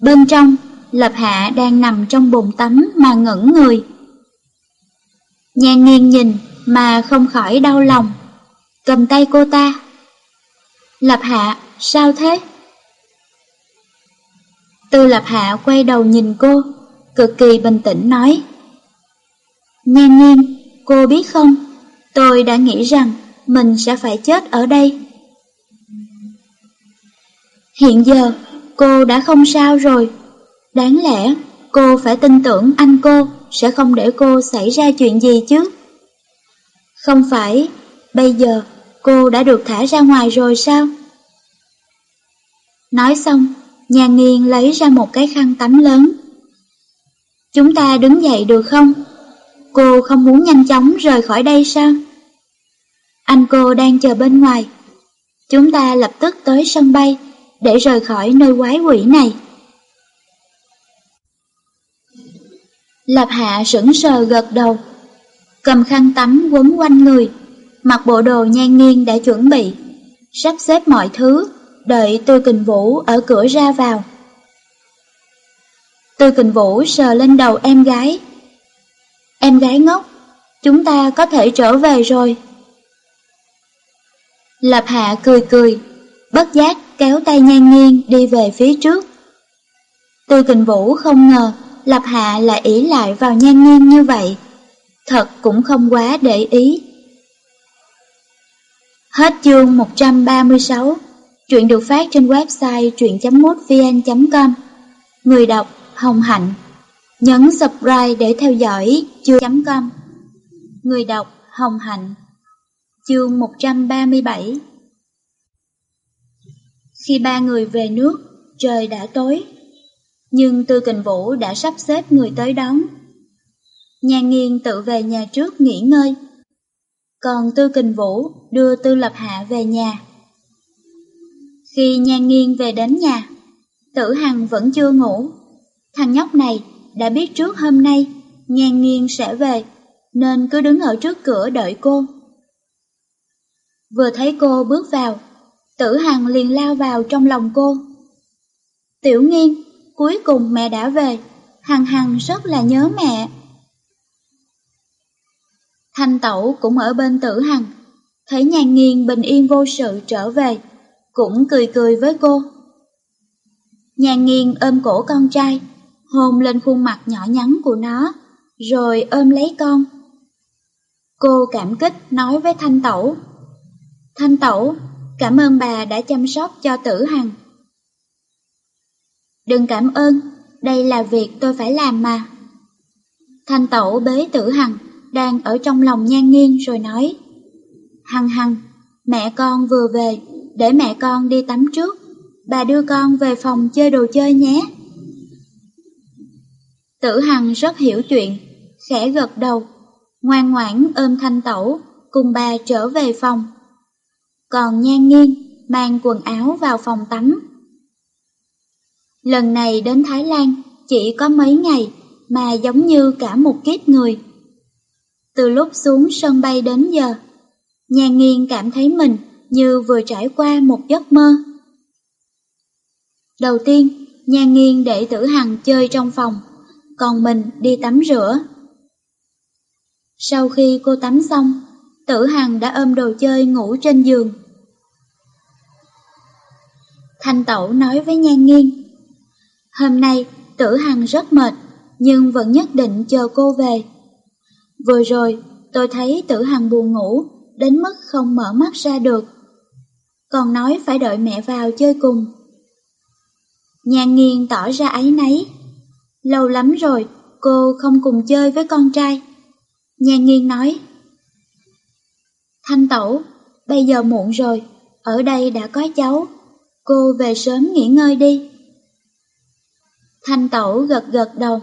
Bên trong, Lập Hạ đang nằm trong bồn tắm mà ngẩn người. Nhan nghiêng nhìn mà không khỏi đau lòng, cầm tay cô ta. Lập Hạ, sao thế? Tư Lập Hạ quay đầu nhìn cô, cực kỳ bình tĩnh nói. Nhiên nhiên, cô biết không, tôi đã nghĩ rằng mình sẽ phải chết ở đây. Hiện giờ, cô đã không sao rồi. Đáng lẽ cô phải tin tưởng anh cô sẽ không để cô xảy ra chuyện gì chứ. Không phải, bây giờ cô đã được thả ra ngoài rồi sao? Nói xong, nhà nghiên lấy ra một cái khăn tắm lớn. Chúng ta đứng dậy được không? Cô không muốn nhanh chóng rời khỏi đây sao? Anh cô đang chờ bên ngoài. Chúng ta lập tức tới sân bay để rời khỏi nơi quái quỷ này. Lập Hạ sững sờ gật đầu, cầm khăn tắm quấn quanh người, mặc bộ đồ nhan nghiêng đã chuẩn bị, sắp xếp mọi thứ, đợi Tư Kình Vũ ở cửa ra vào. Tư Kình Vũ sờ lên đầu em gái. Em gái ngốc, chúng ta có thể trở về rồi. Lập Hạ cười cười, bất giác kéo tay nhan nghiêng đi về phía trước. Tư Kình Vũ không ngờ Lập Hạ lại ý lại vào nhan nghiêng như vậy. Thật cũng không quá để ý. Hết chương 136 chuyện được phát trên website truyện.mútvn.com Người đọc Hồng Hạnh Nhấn subscribe để theo dõi chương.com Người đọc Hồng Hạnh. Chương 137 Khi ba người về nước, trời đã tối. Nhưng Tư Kình Vũ đã sắp xếp người tới đón. Nhà nghiên tự về nhà trước nghỉ ngơi. Còn Tư Kình Vũ đưa Tư Lập Hạ về nhà. Khi nhà nghiêng về đến nhà, tử hằng vẫn chưa ngủ. Thằng nhóc này đã biết trước hôm nay nhan nghiêng sẽ về, nên cứ đứng ở trước cửa đợi cô. Vừa thấy cô bước vào, tử hằng liền lao vào trong lòng cô. Tiểu nghiên, cuối cùng mẹ đã về, hằng hằng rất là nhớ mẹ. Thanh tẩu cũng ở bên tử hằng, thấy nhàn nghiêng bình yên vô sự trở về, cũng cười cười với cô. Nhàn nghiêng ôm cổ con trai, hôn lên khuôn mặt nhỏ nhắn của nó, rồi ôm lấy con. Cô cảm kích nói với Thanh Tẩu. Thanh Tẩu, cảm ơn bà đã chăm sóc cho tử hằng. Đừng cảm ơn, đây là việc tôi phải làm mà. Thanh Tẩu bế tử hằng, đang ở trong lòng nhan nghiêng rồi nói. Hằng hằng, mẹ con vừa về, để mẹ con đi tắm trước, bà đưa con về phòng chơi đồ chơi nhé. Tử Hằng rất hiểu chuyện, khẽ gật đầu, ngoan ngoãn ôm thanh tẩu, cùng bà trở về phòng. Còn nhan nghiêng mang quần áo vào phòng tắm. Lần này đến Thái Lan chỉ có mấy ngày mà giống như cả một kiếp người. Từ lúc xuống sân bay đến giờ, nhan nghiêng cảm thấy mình như vừa trải qua một giấc mơ. Đầu tiên, Nhan nghiên để tử hằng chơi trong phòng, còn mình đi tắm rửa. Sau khi cô tắm xong, tử hằng đã ôm đồ chơi ngủ trên giường. Thanh Tẩu nói với Nhan Nghiên, Hôm nay tử hằng rất mệt, nhưng vẫn nhất định chờ cô về. Vừa rồi, tôi thấy tử hằng buồn ngủ, đến mức không mở mắt ra được còn nói phải đợi mẹ vào chơi cùng. Nhan nghiên tỏ ra ấy nấy. Lâu lắm rồi, cô không cùng chơi với con trai. Nhà nghiên nói. Thanh tẩu, bây giờ muộn rồi, ở đây đã có cháu, cô về sớm nghỉ ngơi đi. Thanh tẩu gật gật đầu.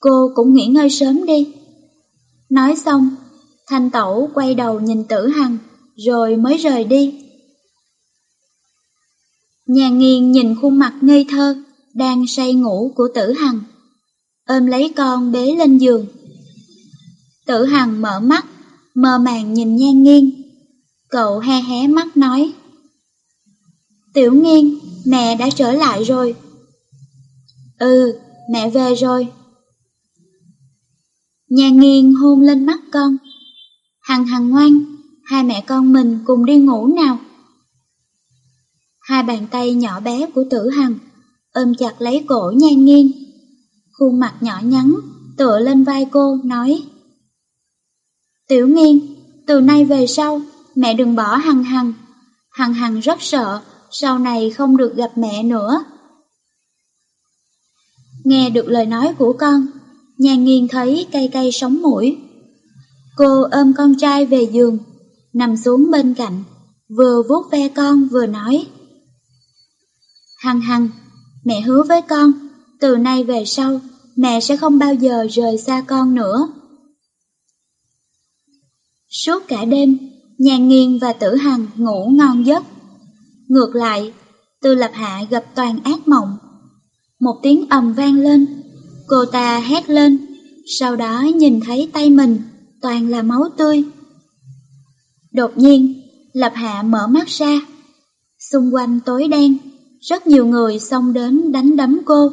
Cô cũng nghỉ ngơi sớm đi. Nói xong, Thanh tẩu quay đầu nhìn tử hằng, rồi mới rời đi. Nhà nghiên nhìn khuôn mặt ngây thơ, đang say ngủ của tử hằng, ôm lấy con bế lên giường. Tử hằng mở mắt, mơ màng nhìn nhan nghiêng. Cậu he hé mắt nói. Tiểu nghiên, mẹ đã trở lại rồi. Ừ, mẹ về rồi. Nhan nghiêng hôn lên mắt con. Hằng hằng ngoan, hai mẹ con mình cùng đi ngủ nào. Hai bàn tay nhỏ bé của tử hằng ôm chặt lấy cổ nhan nghiêng. Khuôn mặt nhỏ nhắn tựa lên vai cô nói Tiểu nghiêng từ nay về sau, mẹ đừng bỏ Hằng Hằng. Hằng Hằng rất sợ, sau này không được gặp mẹ nữa. Nghe được lời nói của con, nhan nghiêng thấy cay cay sống mũi. Cô ôm con trai về giường, nằm xuống bên cạnh, vừa vuốt ve con vừa nói. Hằng Hằng, mẹ hứa với con, từ nay về sau, mẹ sẽ không bao giờ rời xa con nữa. Suốt cả đêm, Nhàn Nghiên và Tử Hằng ngủ ngon giấc. Ngược lại, Tư Lập Hạ gặp toàn ác mộng. Một tiếng ầm vang lên, cô ta hét lên, sau đó nhìn thấy tay mình toàn là máu tươi. Đột nhiên, Lập Hạ mở mắt ra, xung quanh tối đen, rất nhiều người xông đến đánh đấm cô.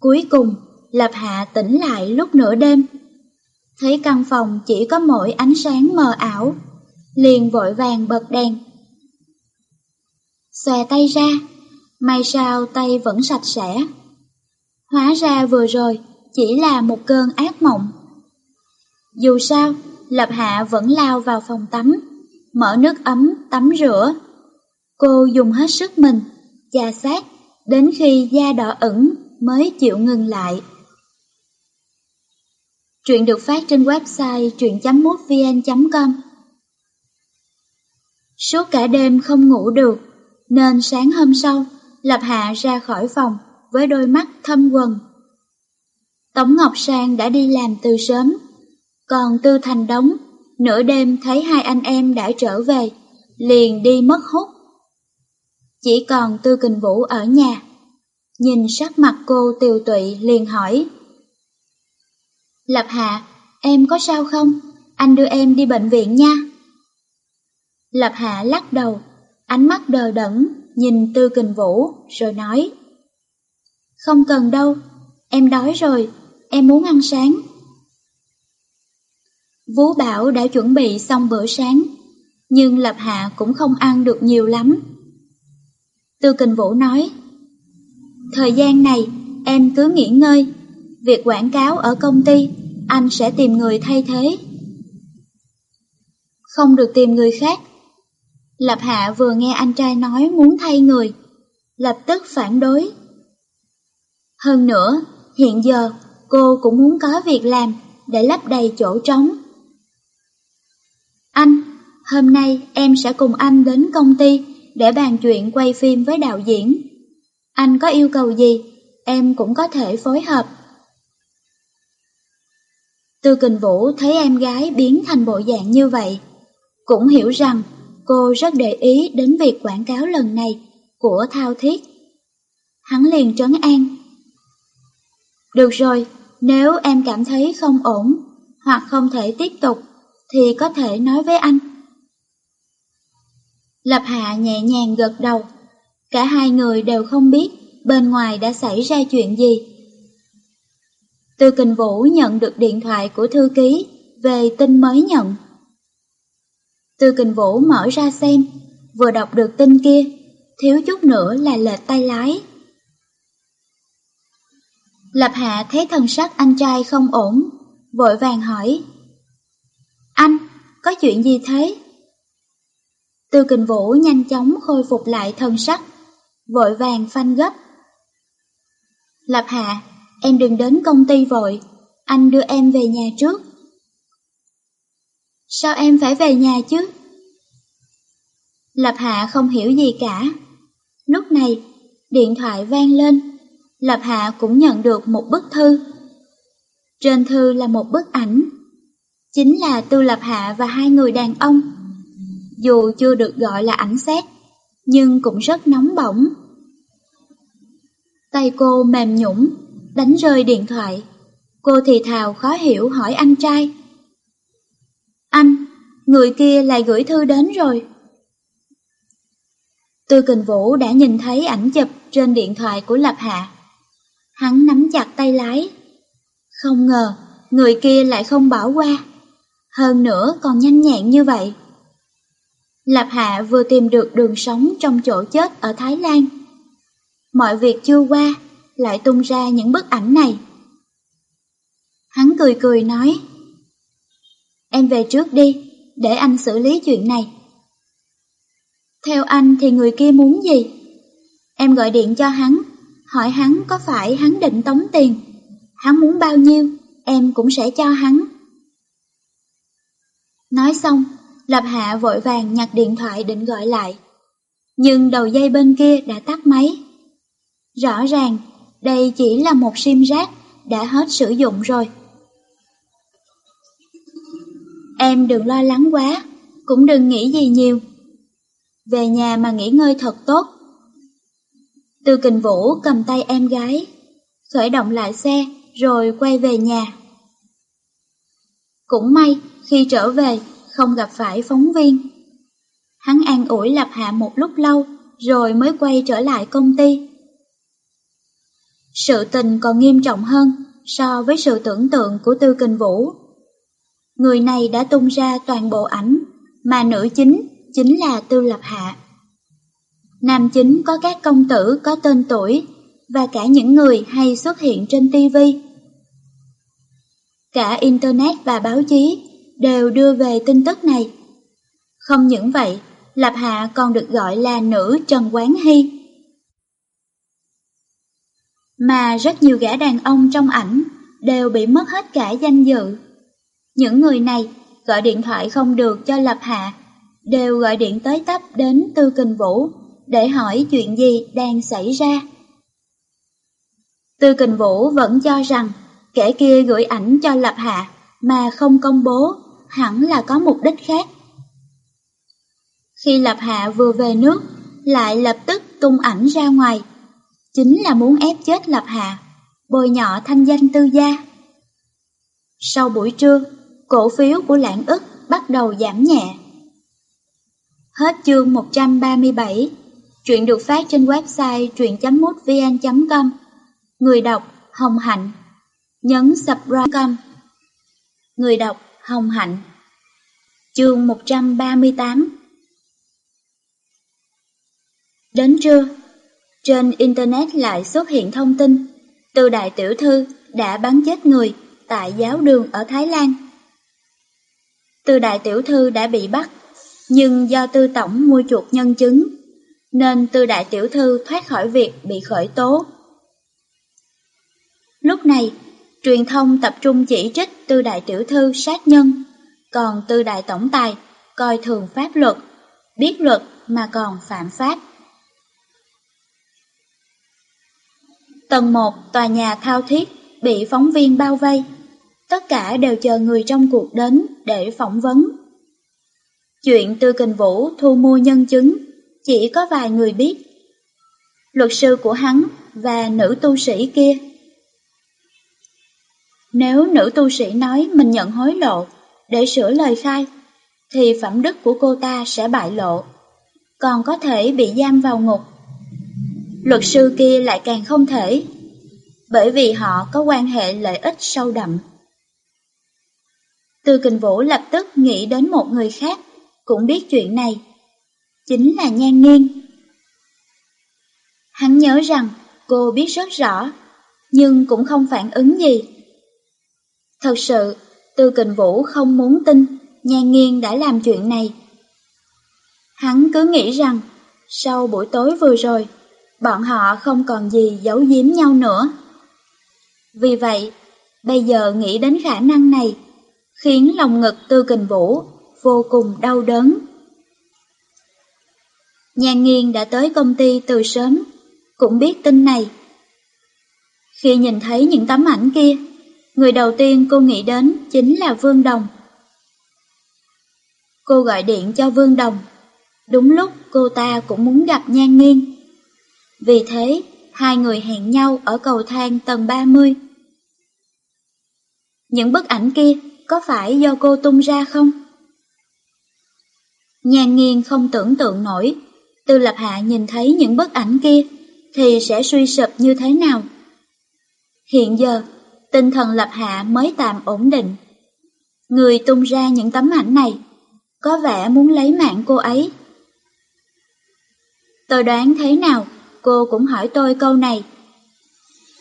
Cuối cùng, Lập Hạ tỉnh lại lúc nửa đêm. Thấy căn phòng chỉ có mỗi ánh sáng mờ ảo, liền vội vàng bật đèn. Xòe tay ra, may sao tay vẫn sạch sẽ. Hóa ra vừa rồi chỉ là một cơn ác mộng. Dù sao, Lập Hạ vẫn lao vào phòng tắm, mở nước ấm tắm rửa. Cô dùng hết sức mình, chà sát, đến khi da đỏ ửng mới chịu ngừng lại. Truyện được phát trên website truyện.mútvn.com Suốt cả đêm không ngủ được, nên sáng hôm sau, Lập Hạ ra khỏi phòng với đôi mắt thâm quần. Tống Ngọc Sang đã đi làm từ sớm, còn Tư Thành Đống nửa đêm thấy hai anh em đã trở về, liền đi mất hút. Chỉ còn Tư Kình Vũ ở nhà. Nhìn sắc mặt cô tiều tụy liền hỏi. Lập Hạ, em có sao không? Anh đưa em đi bệnh viện nha. Lập Hạ lắc đầu, ánh mắt đờ đẫn, nhìn Tư Kình Vũ, rồi nói. Không cần đâu, em đói rồi, em muốn ăn sáng. Vũ Bảo đã chuẩn bị xong bữa sáng, nhưng Lập Hạ cũng không ăn được nhiều lắm. Tư Kình Vũ nói, Thời gian này, em cứ nghỉ ngơi, việc quảng cáo ở công ty, anh sẽ tìm người thay thế. Không được tìm người khác. Lập Hạ vừa nghe anh trai nói muốn thay người, lập tức phản đối. Hơn nữa, hiện giờ cô cũng muốn có việc làm để lấp đầy chỗ trống. Anh, hôm nay em sẽ cùng anh đến công ty để bàn chuyện quay phim với đạo diễn. Anh có yêu cầu gì, em cũng có thể phối hợp. Tư Kình Vũ thấy em gái biến thành bộ dạng như vậy, cũng hiểu rằng cô rất để ý đến việc quảng cáo lần này của Thao Thiết. Hắn liền trấn an. Được rồi, nếu em cảm thấy không ổn hoặc không thể tiếp tục thì có thể nói với anh. Lập Hạ nhẹ nhàng gật đầu, cả hai người đều không biết bên ngoài đã xảy ra chuyện gì. Từ Kình Vũ nhận được điện thoại của thư ký về tin mới nhận. Từ Kình Vũ mở ra xem, vừa đọc được tin kia, thiếu chút nữa là lệch tay lái. Lập Hạ thấy thần sắc anh trai không ổn, vội vàng hỏi. Anh, có chuyện gì thế? Tư kình vũ nhanh chóng khôi phục lại thân sắc, vội vàng phanh gấp. Lập Hạ, em đừng đến công ty vội, anh đưa em về nhà trước. Sao em phải về nhà chứ? Lập Hạ không hiểu gì cả. Lúc này, điện thoại vang lên, Lập Hạ cũng nhận được một bức thư. Trên thư là một bức ảnh, chính là Tư Lập Hạ và hai người đàn ông. Dù chưa được gọi là ảnh xét, nhưng cũng rất nóng bỏng. Tay cô mềm nhũng, đánh rơi điện thoại. Cô thì thào khó hiểu hỏi anh trai. Anh, người kia lại gửi thư đến rồi. Tư Kình Vũ đã nhìn thấy ảnh chụp trên điện thoại của Lập Hạ. Hắn nắm chặt tay lái. Không ngờ, người kia lại không bỏ qua. Hơn nữa còn nhanh nhẹn như vậy. Lạp Hạ vừa tìm được đường sống trong chỗ chết ở Thái Lan. Mọi việc chưa qua, lại tung ra những bức ảnh này. Hắn cười cười nói, Em về trước đi, để anh xử lý chuyện này. Theo anh thì người kia muốn gì? Em gọi điện cho hắn, hỏi hắn có phải hắn định tống tiền. Hắn muốn bao nhiêu, em cũng sẽ cho hắn. Nói xong, Lập Hạ vội vàng nhặt điện thoại định gọi lại. Nhưng đầu dây bên kia đã tắt máy. Rõ ràng, đây chỉ là một sim rác đã hết sử dụng rồi. Em đừng lo lắng quá, cũng đừng nghĩ gì nhiều. Về nhà mà nghỉ ngơi thật tốt. Từ kình vũ cầm tay em gái, khởi động lại xe rồi quay về nhà. Cũng may khi trở về không gặp phải phóng viên. Hắn an ủi Lập Hạ một lúc lâu rồi mới quay trở lại công ty. Sự tình còn nghiêm trọng hơn so với sự tưởng tượng của Tư Kình Vũ. Người này đã tung ra toàn bộ ảnh, mà nữ chính chính là Tư Lập Hạ. Nam chính có các công tử có tên tuổi và cả những người hay xuất hiện trên TV. Cả Internet và báo chí đều đưa về tin tức này. Không những vậy, Lập Hạ còn được gọi là nữ Trần Quán Hy. Mà rất nhiều gã đàn ông trong ảnh đều bị mất hết cả danh dự. Những người này gọi điện thoại không được cho Lập Hạ, đều gọi điện tới tấp đến Tư Kình Vũ để hỏi chuyện gì đang xảy ra. Tư Kình Vũ vẫn cho rằng kẻ kia gửi ảnh cho Lập Hạ mà không công bố hẳn là có mục đích khác. Khi Lập Hạ vừa về nước, lại lập tức tung ảnh ra ngoài, chính là muốn ép chết Lập Hạ, bồi nhọ thanh danh tư gia. Sau buổi trưa, cổ phiếu của lãng ức bắt đầu giảm nhẹ. Hết chương 137, chuyện được phát trên website truyện.mútvn.com. Người đọc Hồng Hạnh, nhấn subscribe. Người đọc Hồng Hạnh Chương 138 Đến trưa, trên Internet lại xuất hiện thông tin từ đại tiểu thư đã bắn chết người tại giáo đường ở Thái Lan. Từ đại tiểu thư đã bị bắt, nhưng do tư tổng mua chuột nhân chứng, nên từ đại tiểu thư thoát khỏi việc bị khởi tố. Lúc này, truyền thông tập trung chỉ trích tư đại tiểu thư sát nhân, còn tư đại tổng tài coi thường pháp luật, biết luật mà còn phạm pháp. Tầng 1 tòa nhà thao thiết bị phóng viên bao vây, tất cả đều chờ người trong cuộc đến để phỏng vấn. Chuyện Tư Kình Vũ thu mua nhân chứng chỉ có vài người biết. Luật sư của hắn và nữ tu sĩ kia nếu nữ tu sĩ nói mình nhận hối lộ để sửa lời khai, thì phẩm đức của cô ta sẽ bại lộ, còn có thể bị giam vào ngục. Luật sư kia lại càng không thể, bởi vì họ có quan hệ lợi ích sâu đậm. Từ Kình Vũ lập tức nghĩ đến một người khác cũng biết chuyện này, chính là Nhan Nghiên. Hắn nhớ rằng cô biết rất rõ, nhưng cũng không phản ứng gì. Thật sự, Tư Kình Vũ không muốn tin Nhan Nghiên đã làm chuyện này. Hắn cứ nghĩ rằng, sau buổi tối vừa rồi, bọn họ không còn gì giấu giếm nhau nữa. Vì vậy, bây giờ nghĩ đến khả năng này, khiến lòng ngực Tư Kình Vũ vô cùng đau đớn. Nhan Nghiên đã tới công ty từ sớm, cũng biết tin này. Khi nhìn thấy những tấm ảnh kia, Người đầu tiên cô nghĩ đến chính là Vương Đồng. Cô gọi điện cho Vương Đồng. Đúng lúc cô ta cũng muốn gặp Nhan Nghiên. Vì thế, hai người hẹn nhau ở cầu thang tầng 30. Những bức ảnh kia có phải do cô tung ra không? Nhan Nghiên không tưởng tượng nổi, Tư Lập Hạ nhìn thấy những bức ảnh kia thì sẽ suy sụp như thế nào. Hiện giờ, tinh thần lập hạ mới tạm ổn định. Người tung ra những tấm ảnh này, có vẻ muốn lấy mạng cô ấy. Tôi đoán thế nào, cô cũng hỏi tôi câu này.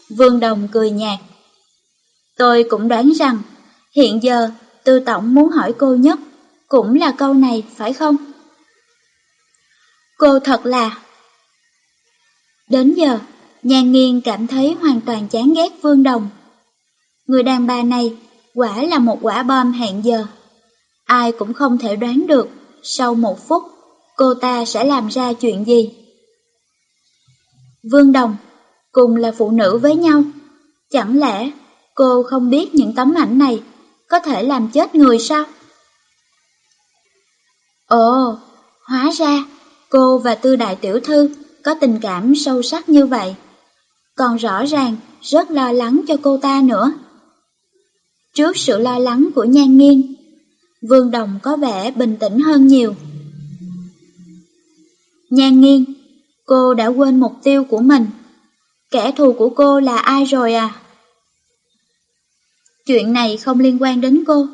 Vương Đồng cười nhạt. Tôi cũng đoán rằng, hiện giờ Tư Tổng muốn hỏi cô nhất, cũng là câu này phải không? Cô thật là... Đến giờ, Nhan Nghiên cảm thấy hoàn toàn chán ghét Vương Đồng. Người đàn bà này quả là một quả bom hẹn giờ. Ai cũng không thể đoán được sau một phút cô ta sẽ làm ra chuyện gì. Vương Đồng cùng là phụ nữ với nhau. Chẳng lẽ cô không biết những tấm ảnh này có thể làm chết người sao? Ồ, hóa ra cô và tư đại tiểu thư có tình cảm sâu sắc như vậy. Còn rõ ràng rất lo lắng cho cô ta nữa. Trước sự lo lắng của nhan nghiêng, Vương Đồng có vẻ bình tĩnh hơn nhiều. Nhan nghiêng, cô đã quên mục tiêu của mình. Kẻ thù của cô là ai rồi à? Chuyện này không liên quan đến cô.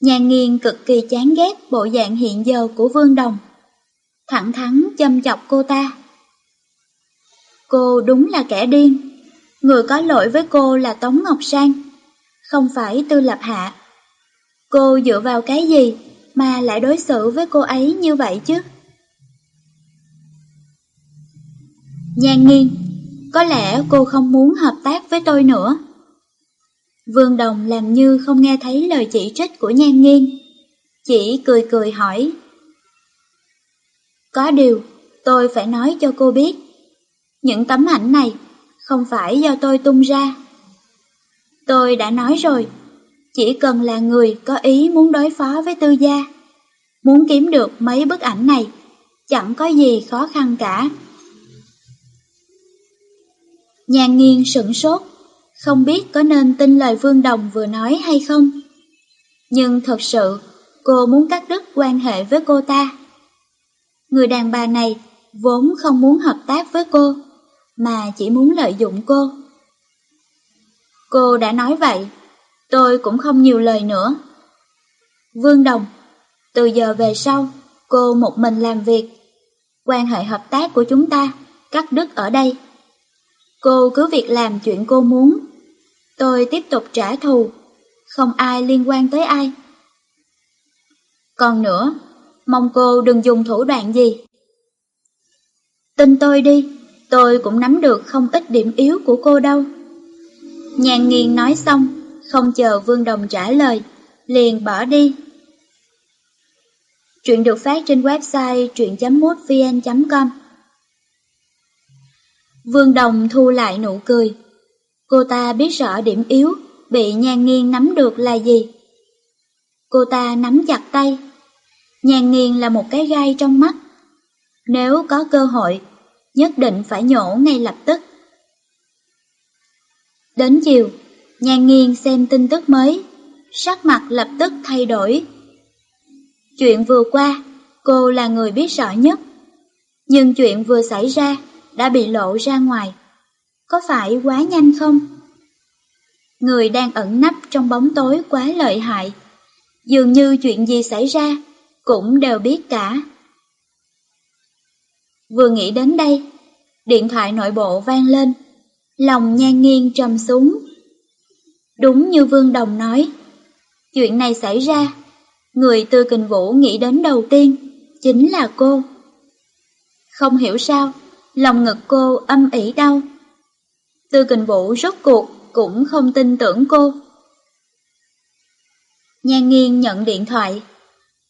Nhan nghiêng cực kỳ chán ghét bộ dạng hiện giờ của Vương Đồng. Thẳng thắn châm chọc cô ta. Cô đúng là kẻ điên. Người có lỗi với cô là Tống Ngọc Sang, không phải Tư Lập Hạ. Cô dựa vào cái gì mà lại đối xử với cô ấy như vậy chứ? Nhan nghiêng, có lẽ cô không muốn hợp tác với tôi nữa. Vương Đồng làm như không nghe thấy lời chỉ trích của Nhan Nghiên, chỉ cười cười hỏi. Có điều, tôi phải nói cho cô biết, những tấm ảnh này không phải do tôi tung ra. Tôi đã nói rồi, chỉ cần là người có ý muốn đối phó với tư gia, muốn kiếm được mấy bức ảnh này, chẳng có gì khó khăn cả. Nhàn nghiêng sửng sốt, không biết có nên tin lời Vương Đồng vừa nói hay không. Nhưng thật sự, cô muốn cắt đứt quan hệ với cô ta. Người đàn bà này vốn không muốn hợp tác với cô, mà chỉ muốn lợi dụng cô. Cô đã nói vậy, tôi cũng không nhiều lời nữa. Vương Đồng, từ giờ về sau, cô một mình làm việc. Quan hệ hợp tác của chúng ta cắt đứt ở đây. Cô cứ việc làm chuyện cô muốn. Tôi tiếp tục trả thù, không ai liên quan tới ai. Còn nữa, mong cô đừng dùng thủ đoạn gì. Tin tôi đi, tôi cũng nắm được không ít điểm yếu của cô đâu. Nhàn nghiền nói xong, không chờ Vương Đồng trả lời, liền bỏ đi. Chuyện được phát trên website truyện.mútvn.com Vương Đồng thu lại nụ cười. Cô ta biết rõ điểm yếu bị Nhàn nghiêng nắm được là gì. Cô ta nắm chặt tay. Nhàn nghiêng là một cái gai trong mắt. Nếu có cơ hội, nhất định phải nhổ ngay lập tức. Đến chiều, nhan nghiêng xem tin tức mới, sắc mặt lập tức thay đổi. Chuyện vừa qua, cô là người biết rõ nhất. Nhưng chuyện vừa xảy ra đã bị lộ ra ngoài. Có phải quá nhanh không? Người đang ẩn nấp trong bóng tối quá lợi hại. Dường như chuyện gì xảy ra cũng đều biết cả. Vừa nghĩ đến đây, điện thoại nội bộ vang lên, lòng nhan nghiêng trầm xuống. Đúng như Vương Đồng nói, chuyện này xảy ra, người Tư Kình Vũ nghĩ đến đầu tiên chính là cô. Không hiểu sao, lòng ngực cô âm ỉ đau. Tư kình vũ rốt cuộc cũng không tin tưởng cô. Nhan nghiêng nhận điện thoại,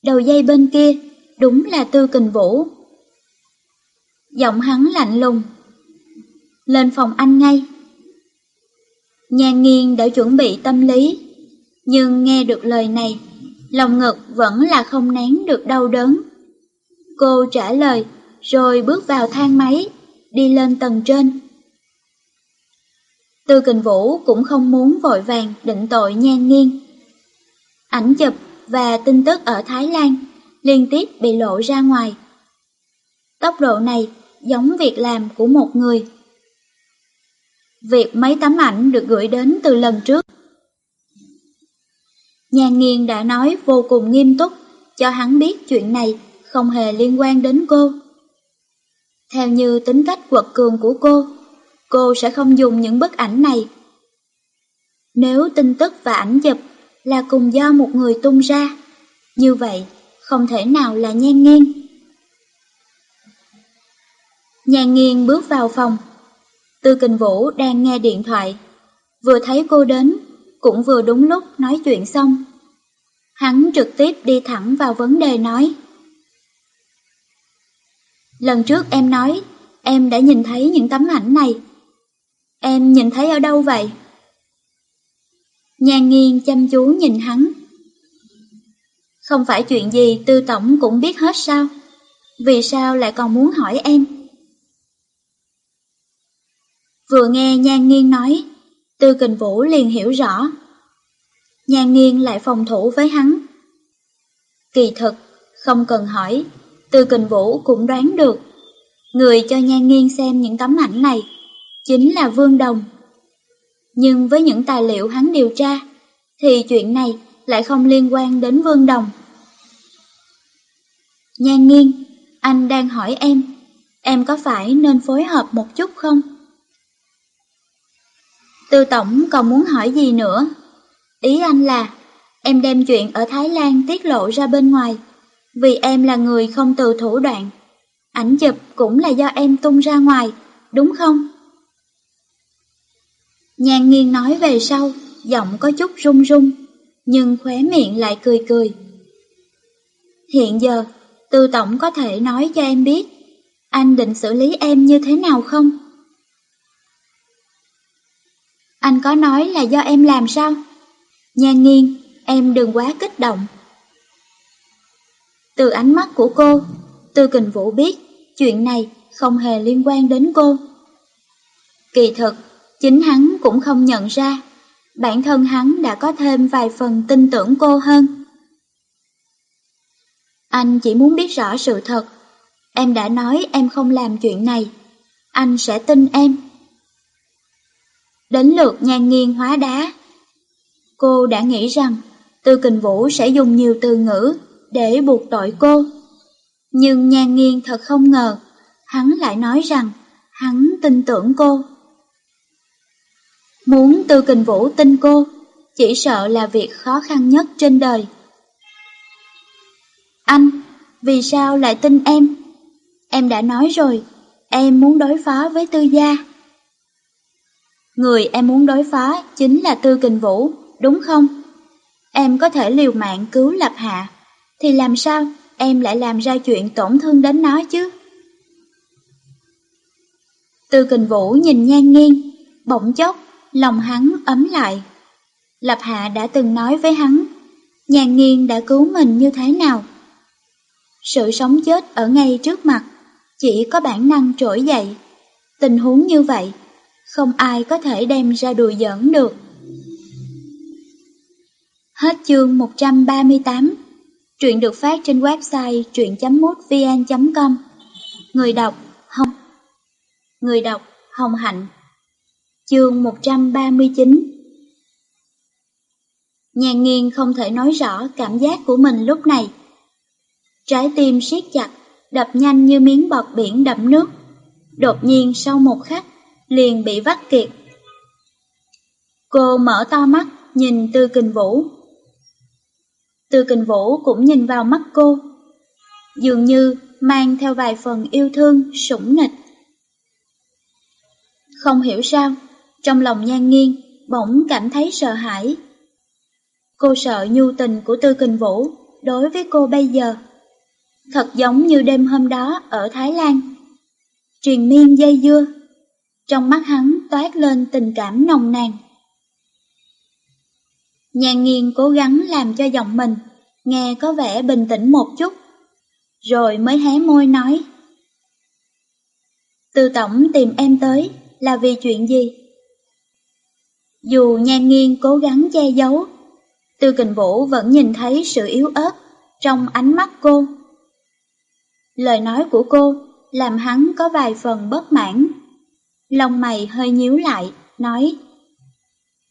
đầu dây bên kia đúng là Tư kình vũ. Giọng hắn lạnh lùng. Lên phòng anh ngay. Nhan nghiêng đã chuẩn bị tâm lý, nhưng nghe được lời này, lòng ngực vẫn là không nén được đau đớn. Cô trả lời, rồi bước vào thang máy, đi lên tầng trên. Tư Kình Vũ cũng không muốn vội vàng định tội nhan nghiêng. Ảnh chụp và tin tức ở Thái Lan liên tiếp bị lộ ra ngoài. Tốc độ này giống việc làm của một người. Việc mấy tấm ảnh được gửi đến từ lần trước. Nhà nghiêng đã nói vô cùng nghiêm túc cho hắn biết chuyện này không hề liên quan đến cô. Theo như tính cách quật cường của cô, cô sẽ không dùng những bức ảnh này. Nếu tin tức và ảnh chụp là cùng do một người tung ra, Như vậy, không thể nào là nhan nghiêng. Nhan nghiêng bước vào phòng. Tư kình vũ đang nghe điện thoại. Vừa thấy cô đến, cũng vừa đúng lúc nói chuyện xong. Hắn trực tiếp đi thẳng vào vấn đề nói. Lần trước em nói, em đã nhìn thấy những tấm ảnh này. Em nhìn thấy ở đâu vậy? Nhan nghiêng chăm chú nhìn hắn. Không phải chuyện gì tư tổng cũng biết hết sao? Vì sao lại còn muốn hỏi em? Vừa nghe Nhan Nghiên nói, Tư Kình Vũ liền hiểu rõ. Nhan Nghiên lại phòng thủ với hắn. Kỳ thực, không cần hỏi, Tư Kình Vũ cũng đoán được. Người cho Nhan Nghiên xem những tấm ảnh này chính là Vương Đồng. Nhưng với những tài liệu hắn điều tra, thì chuyện này lại không liên quan đến Vương Đồng. Nhan Nghiên, anh đang hỏi em, em có phải nên phối hợp một chút không? Tư Tổng còn muốn hỏi gì nữa? Ý anh là, em đem chuyện ở Thái Lan tiết lộ ra bên ngoài, vì em là người không từ thủ đoạn. Ảnh chụp cũng là do em tung ra ngoài, đúng không? Nhàn nghiêng nói về sau, giọng có chút run run, nhưng khóe miệng lại cười cười. Hiện giờ, Tư Tổng có thể nói cho em biết, anh định xử lý em như thế nào không? Anh có nói là do em làm sao? Nhan nghiêng, em đừng quá kích động. Từ ánh mắt của cô, Tư Kình Vũ biết chuyện này không hề liên quan đến cô. Kỳ thực, chính hắn cũng không nhận ra, bản thân hắn đã có thêm vài phần tin tưởng cô hơn. Anh chỉ muốn biết rõ sự thật, em đã nói em không làm chuyện này, anh sẽ tin em. Đến lượt nhan nghiêng hóa đá. Cô đã nghĩ rằng Tư Kình Vũ sẽ dùng nhiều từ ngữ để buộc tội cô. Nhưng nhan nghiêng thật không ngờ, hắn lại nói rằng hắn tin tưởng cô. Muốn Tư Kình Vũ tin cô, chỉ sợ là việc khó khăn nhất trên đời. Anh, vì sao lại tin em? Em đã nói rồi, em muốn đối phó với Tư Gia. Người em muốn đối phó chính là Tư Kình Vũ, đúng không? Em có thể liều mạng cứu Lập Hạ, thì làm sao em lại làm ra chuyện tổn thương đến nó chứ? Tư Kình Vũ nhìn nhan nghiêng, bỗng chốc, lòng hắn ấm lại. Lập Hạ đã từng nói với hắn, nhan nghiêng đã cứu mình như thế nào? Sự sống chết ở ngay trước mặt, chỉ có bản năng trỗi dậy. Tình huống như vậy không ai có thể đem ra đùa giỡn được. Hết chương 138 Truyện được phát trên website truyện.mútvn.com Người đọc Hồng Người đọc Hồng Hạnh Chương 139 Nhàn nghiêng không thể nói rõ cảm giác của mình lúc này. Trái tim siết chặt, đập nhanh như miếng bọt biển đậm nước. Đột nhiên sau một khắc, liền bị vắt kiệt. Cô mở to mắt, nhìn Tư Kình Vũ. Tư Kình Vũ cũng nhìn vào mắt cô, dường như mang theo vài phần yêu thương, sủng nịch. Không hiểu sao, trong lòng nhan nghiêng, bỗng cảm thấy sợ hãi. Cô sợ nhu tình của Tư Kình Vũ đối với cô bây giờ. Thật giống như đêm hôm đó ở Thái Lan. Truyền miên dây dưa, trong mắt hắn toát lên tình cảm nồng nàn. Nhàn nghiền cố gắng làm cho giọng mình nghe có vẻ bình tĩnh một chút, rồi mới hé môi nói. Từ tổng tìm em tới là vì chuyện gì? Dù nhan nghiêng cố gắng che giấu, Tư kình vũ vẫn nhìn thấy sự yếu ớt trong ánh mắt cô. Lời nói của cô làm hắn có vài phần bất mãn lòng mày hơi nhíu lại, nói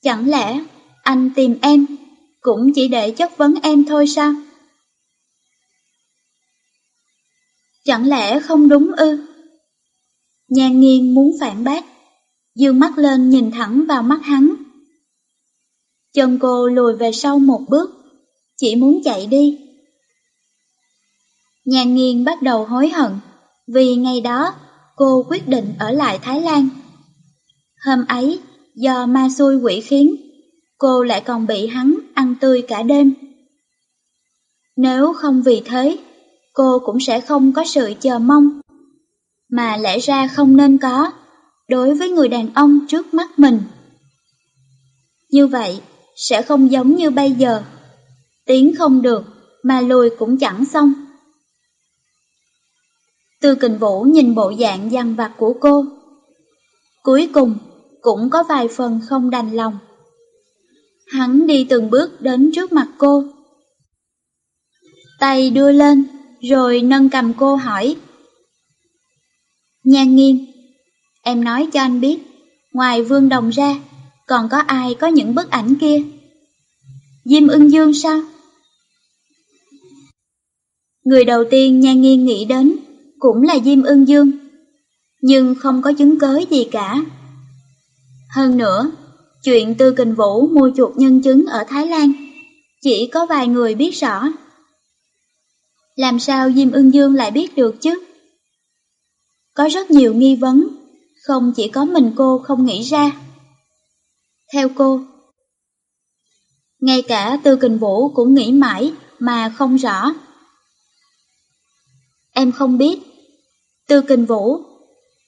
Chẳng lẽ anh tìm em cũng chỉ để chất vấn em thôi sao? Chẳng lẽ không đúng ư? Nhan nghiêng muốn phản bác, dương mắt lên nhìn thẳng vào mắt hắn. Chân cô lùi về sau một bước, chỉ muốn chạy đi, Nhan nghiêng bắt đầu hối hận, vì ngày đó cô quyết định ở lại Thái Lan. Hôm ấy, do ma xui quỷ khiến, cô lại còn bị hắn ăn tươi cả đêm. Nếu không vì thế, cô cũng sẽ không có sự chờ mong, mà lẽ ra không nên có đối với người đàn ông trước mắt mình. Như vậy, sẽ không giống như bây giờ. Tiến không được, mà lùi cũng chẳng xong. Tư kình vũ nhìn bộ dạng dằn vặt của cô. Cuối cùng, cũng có vài phần không đành lòng. Hắn đi từng bước đến trước mặt cô. Tay đưa lên, rồi nâng cầm cô hỏi. Nhan nghiêng, em nói cho anh biết, ngoài Vương Đồng ra, còn có ai có những bức ảnh kia? Diêm ưng dương sao? Người đầu tiên Nhan nghiêng nghĩ đến cũng là Diêm ưng dương, nhưng không có chứng cớ gì cả. Hơn nữa, chuyện Tư Kình Vũ mua chuột nhân chứng ở Thái Lan, chỉ có vài người biết rõ. Làm sao Diêm ưng dương lại biết được chứ? Có rất nhiều nghi vấn, không chỉ có mình cô không nghĩ ra. Theo cô, ngay cả Tư Kình Vũ cũng nghĩ mãi mà không rõ. Em không biết. Tư Kình Vũ,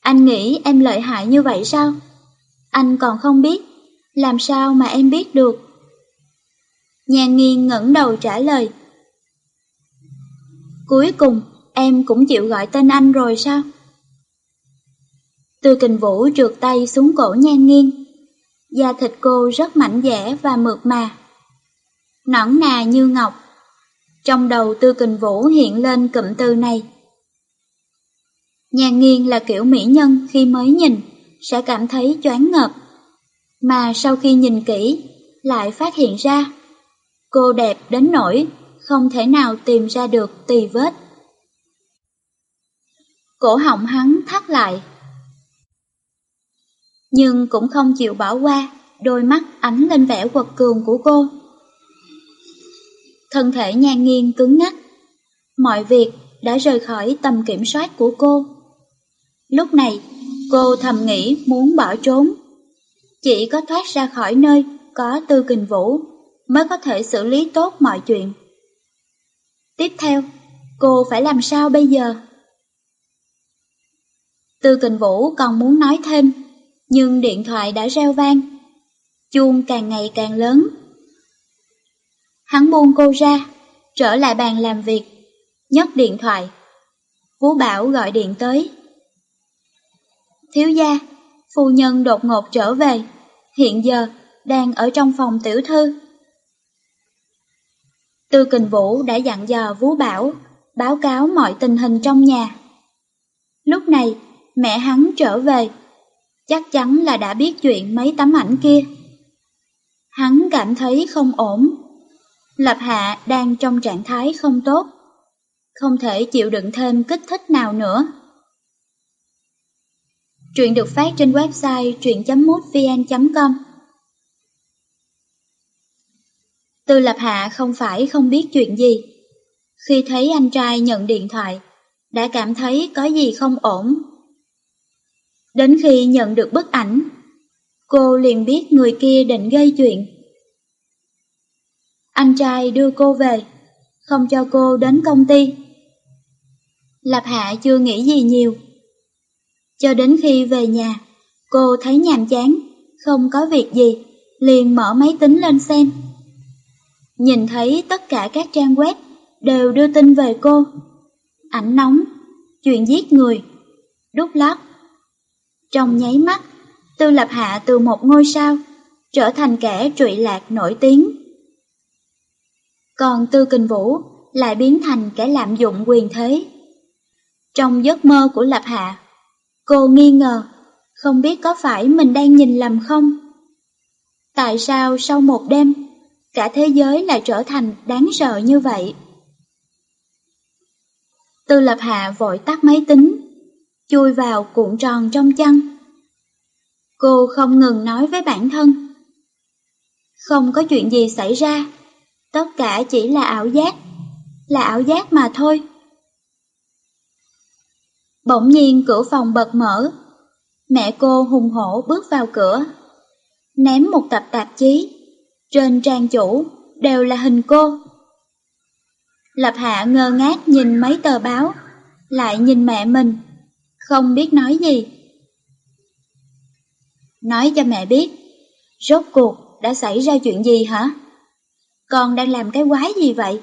anh nghĩ em lợi hại như vậy sao? Anh còn không biết, làm sao mà em biết được? Nhàn nghiêng ngẩng đầu trả lời. Cuối cùng, em cũng chịu gọi tên anh rồi sao? Tư kình vũ trượt tay xuống cổ nhan nghiêng. Da thịt cô rất mảnh dẻ và mượt mà. Nõn nà như ngọc. Trong đầu tư kình vũ hiện lên cụm từ này. Nhan nghiêng là kiểu mỹ nhân khi mới nhìn, sẽ cảm thấy choáng ngợp. Mà sau khi nhìn kỹ, lại phát hiện ra, cô đẹp đến nỗi không thể nào tìm ra được tì vết. Cổ họng hắn thắt lại. Nhưng cũng không chịu bỏ qua, đôi mắt ánh lên vẻ quật cường của cô. Thân thể nhan nghiêng cứng ngắc. Mọi việc đã rời khỏi tầm kiểm soát của cô. Lúc này, cô thầm nghĩ muốn bỏ trốn. Chỉ có thoát ra khỏi nơi có tư kình vũ mới có thể xử lý tốt mọi chuyện. Tiếp theo, cô phải làm sao bây giờ? Tư kình vũ còn muốn nói thêm, nhưng điện thoại đã reo vang. Chuông càng ngày càng lớn. Hắn buông cô ra, trở lại bàn làm việc, nhấc điện thoại. Vũ Bảo gọi điện tới. Thiếu gia, phu nhân đột ngột trở về, hiện giờ đang ở trong phòng tiểu thư. Tư Kình Vũ đã dặn dò Vú Bảo, báo cáo mọi tình hình trong nhà. Lúc này, mẹ hắn trở về, chắc chắn là đã biết chuyện mấy tấm ảnh kia. Hắn cảm thấy không ổn. Lập Hạ đang trong trạng thái không tốt, không thể chịu đựng thêm kích thích nào nữa. Truyện được phát trên website truyện.mútvn.com Tư Lập Hạ không phải không biết chuyện gì. Khi thấy anh trai nhận điện thoại, đã cảm thấy có gì không ổn. Đến khi nhận được bức ảnh, cô liền biết người kia định gây chuyện. Anh trai đưa cô về, không cho cô đến công ty. Lập Hạ chưa nghĩ gì nhiều. Cho đến khi về nhà, cô thấy nhàm chán, không có việc gì, liền mở máy tính lên xem. Nhìn thấy tất cả các trang web đều đưa tin về cô. Ảnh nóng, chuyện giết người, đút lót. Trong nháy mắt, Tư Lập Hạ từ một ngôi sao trở thành kẻ trụy lạc nổi tiếng. Còn Tư Kình Vũ lại biến thành kẻ lạm dụng quyền thế. Trong giấc mơ của Lập Hạ, cô nghi ngờ, không biết có phải mình đang nhìn lầm không? Tại sao sau một đêm, cả thế giới lại trở thành đáng sợ như vậy. Tư lập hạ vội tắt máy tính, chui vào cuộn tròn trong chăn. Cô không ngừng nói với bản thân. Không có chuyện gì xảy ra, tất cả chỉ là ảo giác, là ảo giác mà thôi. Bỗng nhiên cửa phòng bật mở. Mẹ cô hùng hổ bước vào cửa. Ném một tập tạp chí. Trên trang chủ đều là hình cô. Lập Hạ ngơ ngác nhìn mấy tờ báo, lại nhìn mẹ mình, không biết nói gì. Nói cho mẹ biết, rốt cuộc đã xảy ra chuyện gì hả? Con đang làm cái quái gì vậy?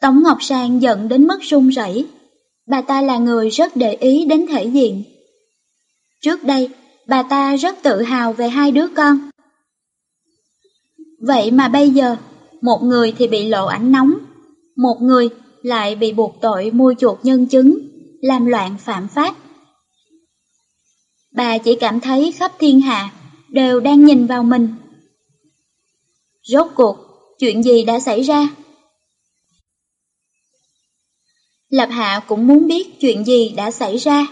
Tống Ngọc Sang giận đến mức run rẩy. Bà ta là người rất để ý đến thể diện. Trước đây, bà ta rất tự hào về hai đứa con. Vậy mà bây giờ, một người thì bị lộ ảnh nóng, một người lại bị buộc tội mua chuột nhân chứng, làm loạn phạm pháp. Bà chỉ cảm thấy khắp thiên hạ đều đang nhìn vào mình. Rốt cuộc, chuyện gì đã xảy ra? Lập Hạ cũng muốn biết chuyện gì đã xảy ra.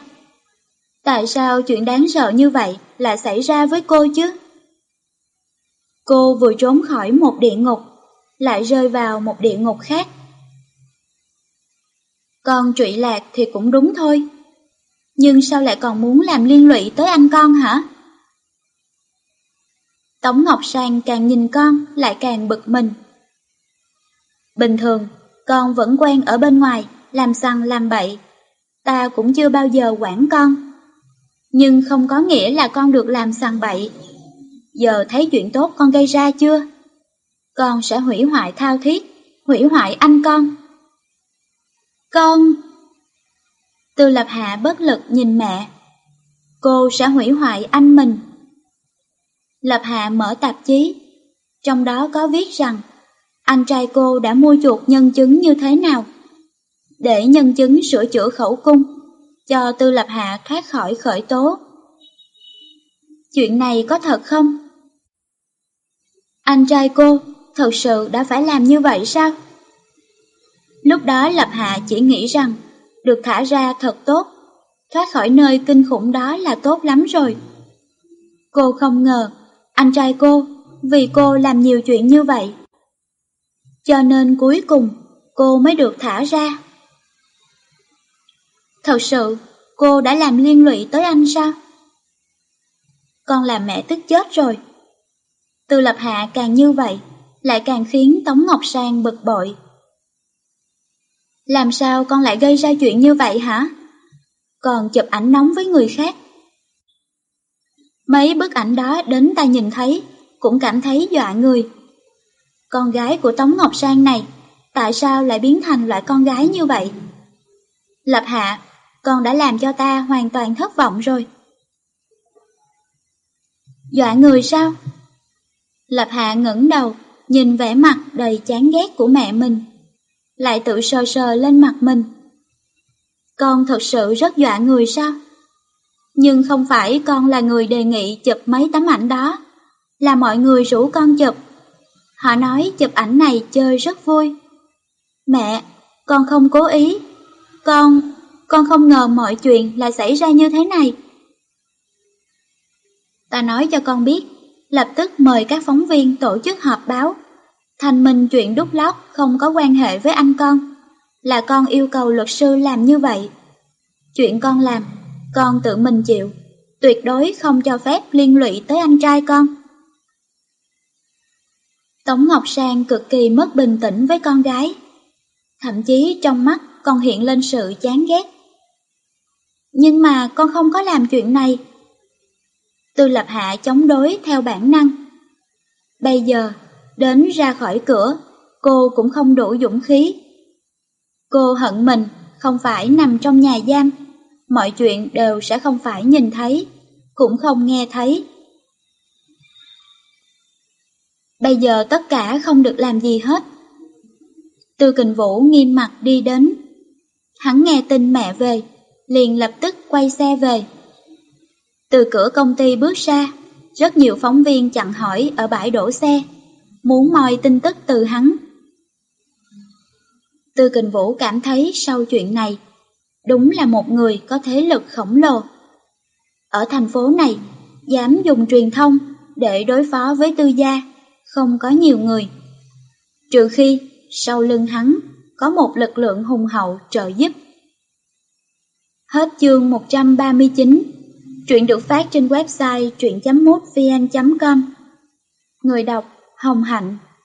Tại sao chuyện đáng sợ như vậy lại xảy ra với cô chứ? Cô vừa trốn khỏi một địa ngục, lại rơi vào một địa ngục khác. Còn trụy lạc thì cũng đúng thôi. Nhưng sao lại còn muốn làm liên lụy tới anh con hả? Tống Ngọc Sang càng nhìn con lại càng bực mình. Bình thường, con vẫn quen ở bên ngoài, làm sằng làm bậy. Ta cũng chưa bao giờ quản con. Nhưng không có nghĩa là con được làm sằng bậy. Giờ thấy chuyện tốt con gây ra chưa? Con sẽ hủy hoại thao thiết, hủy hoại anh con. Con... Tư lập hạ bất lực nhìn mẹ. Cô sẽ hủy hoại anh mình. Lập Hạ mở tạp chí, trong đó có viết rằng anh trai cô đã mua chuột nhân chứng như thế nào, để nhân chứng sửa chữa khẩu cung, cho Tư Lập Hạ thoát khỏi khởi tố. Chuyện này có thật không? Anh trai cô thật sự đã phải làm như vậy sao? Lúc đó Lập Hạ chỉ nghĩ rằng được thả ra thật tốt, thoát khỏi nơi kinh khủng đó là tốt lắm rồi. Cô không ngờ anh trai cô, vì cô làm nhiều chuyện như vậy. Cho nên cuối cùng, cô mới được thả ra. Thật sự, cô đã làm liên lụy tới anh sao? Con làm mẹ tức chết rồi. Từ lập hạ càng như vậy, lại càng khiến Tống Ngọc Sang bực bội. Làm sao con lại gây ra chuyện như vậy hả? Còn chụp ảnh nóng với người khác, Mấy bức ảnh đó đến ta nhìn thấy, cũng cảm thấy dọa người. Con gái của Tống Ngọc Sang này, tại sao lại biến thành loại con gái như vậy? Lập Hạ, con đã làm cho ta hoàn toàn thất vọng rồi. Dọa người sao? Lập Hạ ngẩng đầu, nhìn vẻ mặt đầy chán ghét của mẹ mình, lại tự sờ sờ lên mặt mình. Con thật sự rất dọa người sao? Nhưng không phải con là người đề nghị chụp mấy tấm ảnh đó, là mọi người rủ con chụp. Họ nói chụp ảnh này chơi rất vui. Mẹ, con không cố ý. Con, con không ngờ mọi chuyện lại xảy ra như thế này. Ta nói cho con biết, lập tức mời các phóng viên tổ chức họp báo. Thành minh chuyện đúc lót không có quan hệ với anh con, là con yêu cầu luật sư làm như vậy. Chuyện con làm con tự mình chịu, tuyệt đối không cho phép liên lụy tới anh trai con. Tống Ngọc Sang cực kỳ mất bình tĩnh với con gái, thậm chí trong mắt còn hiện lên sự chán ghét. Nhưng mà con không có làm chuyện này. Tư lập hạ chống đối theo bản năng. Bây giờ, đến ra khỏi cửa, cô cũng không đủ dũng khí. Cô hận mình không phải nằm trong nhà giam mọi chuyện đều sẽ không phải nhìn thấy, cũng không nghe thấy. Bây giờ tất cả không được làm gì hết. Tư kình vũ nghiêm mặt đi đến. Hắn nghe tin mẹ về, liền lập tức quay xe về. Từ cửa công ty bước ra, rất nhiều phóng viên chặn hỏi ở bãi đổ xe, muốn moi tin tức từ hắn. Tư kình vũ cảm thấy sau chuyện này, đúng là một người có thế lực khổng lồ. Ở thành phố này, dám dùng truyền thông để đối phó với tư gia, không có nhiều người. Trừ khi sau lưng hắn có một lực lượng hùng hậu trợ giúp. Hết chương 139. Truyện được phát trên website truyện.mútvn.com Người đọc Hồng Hạnh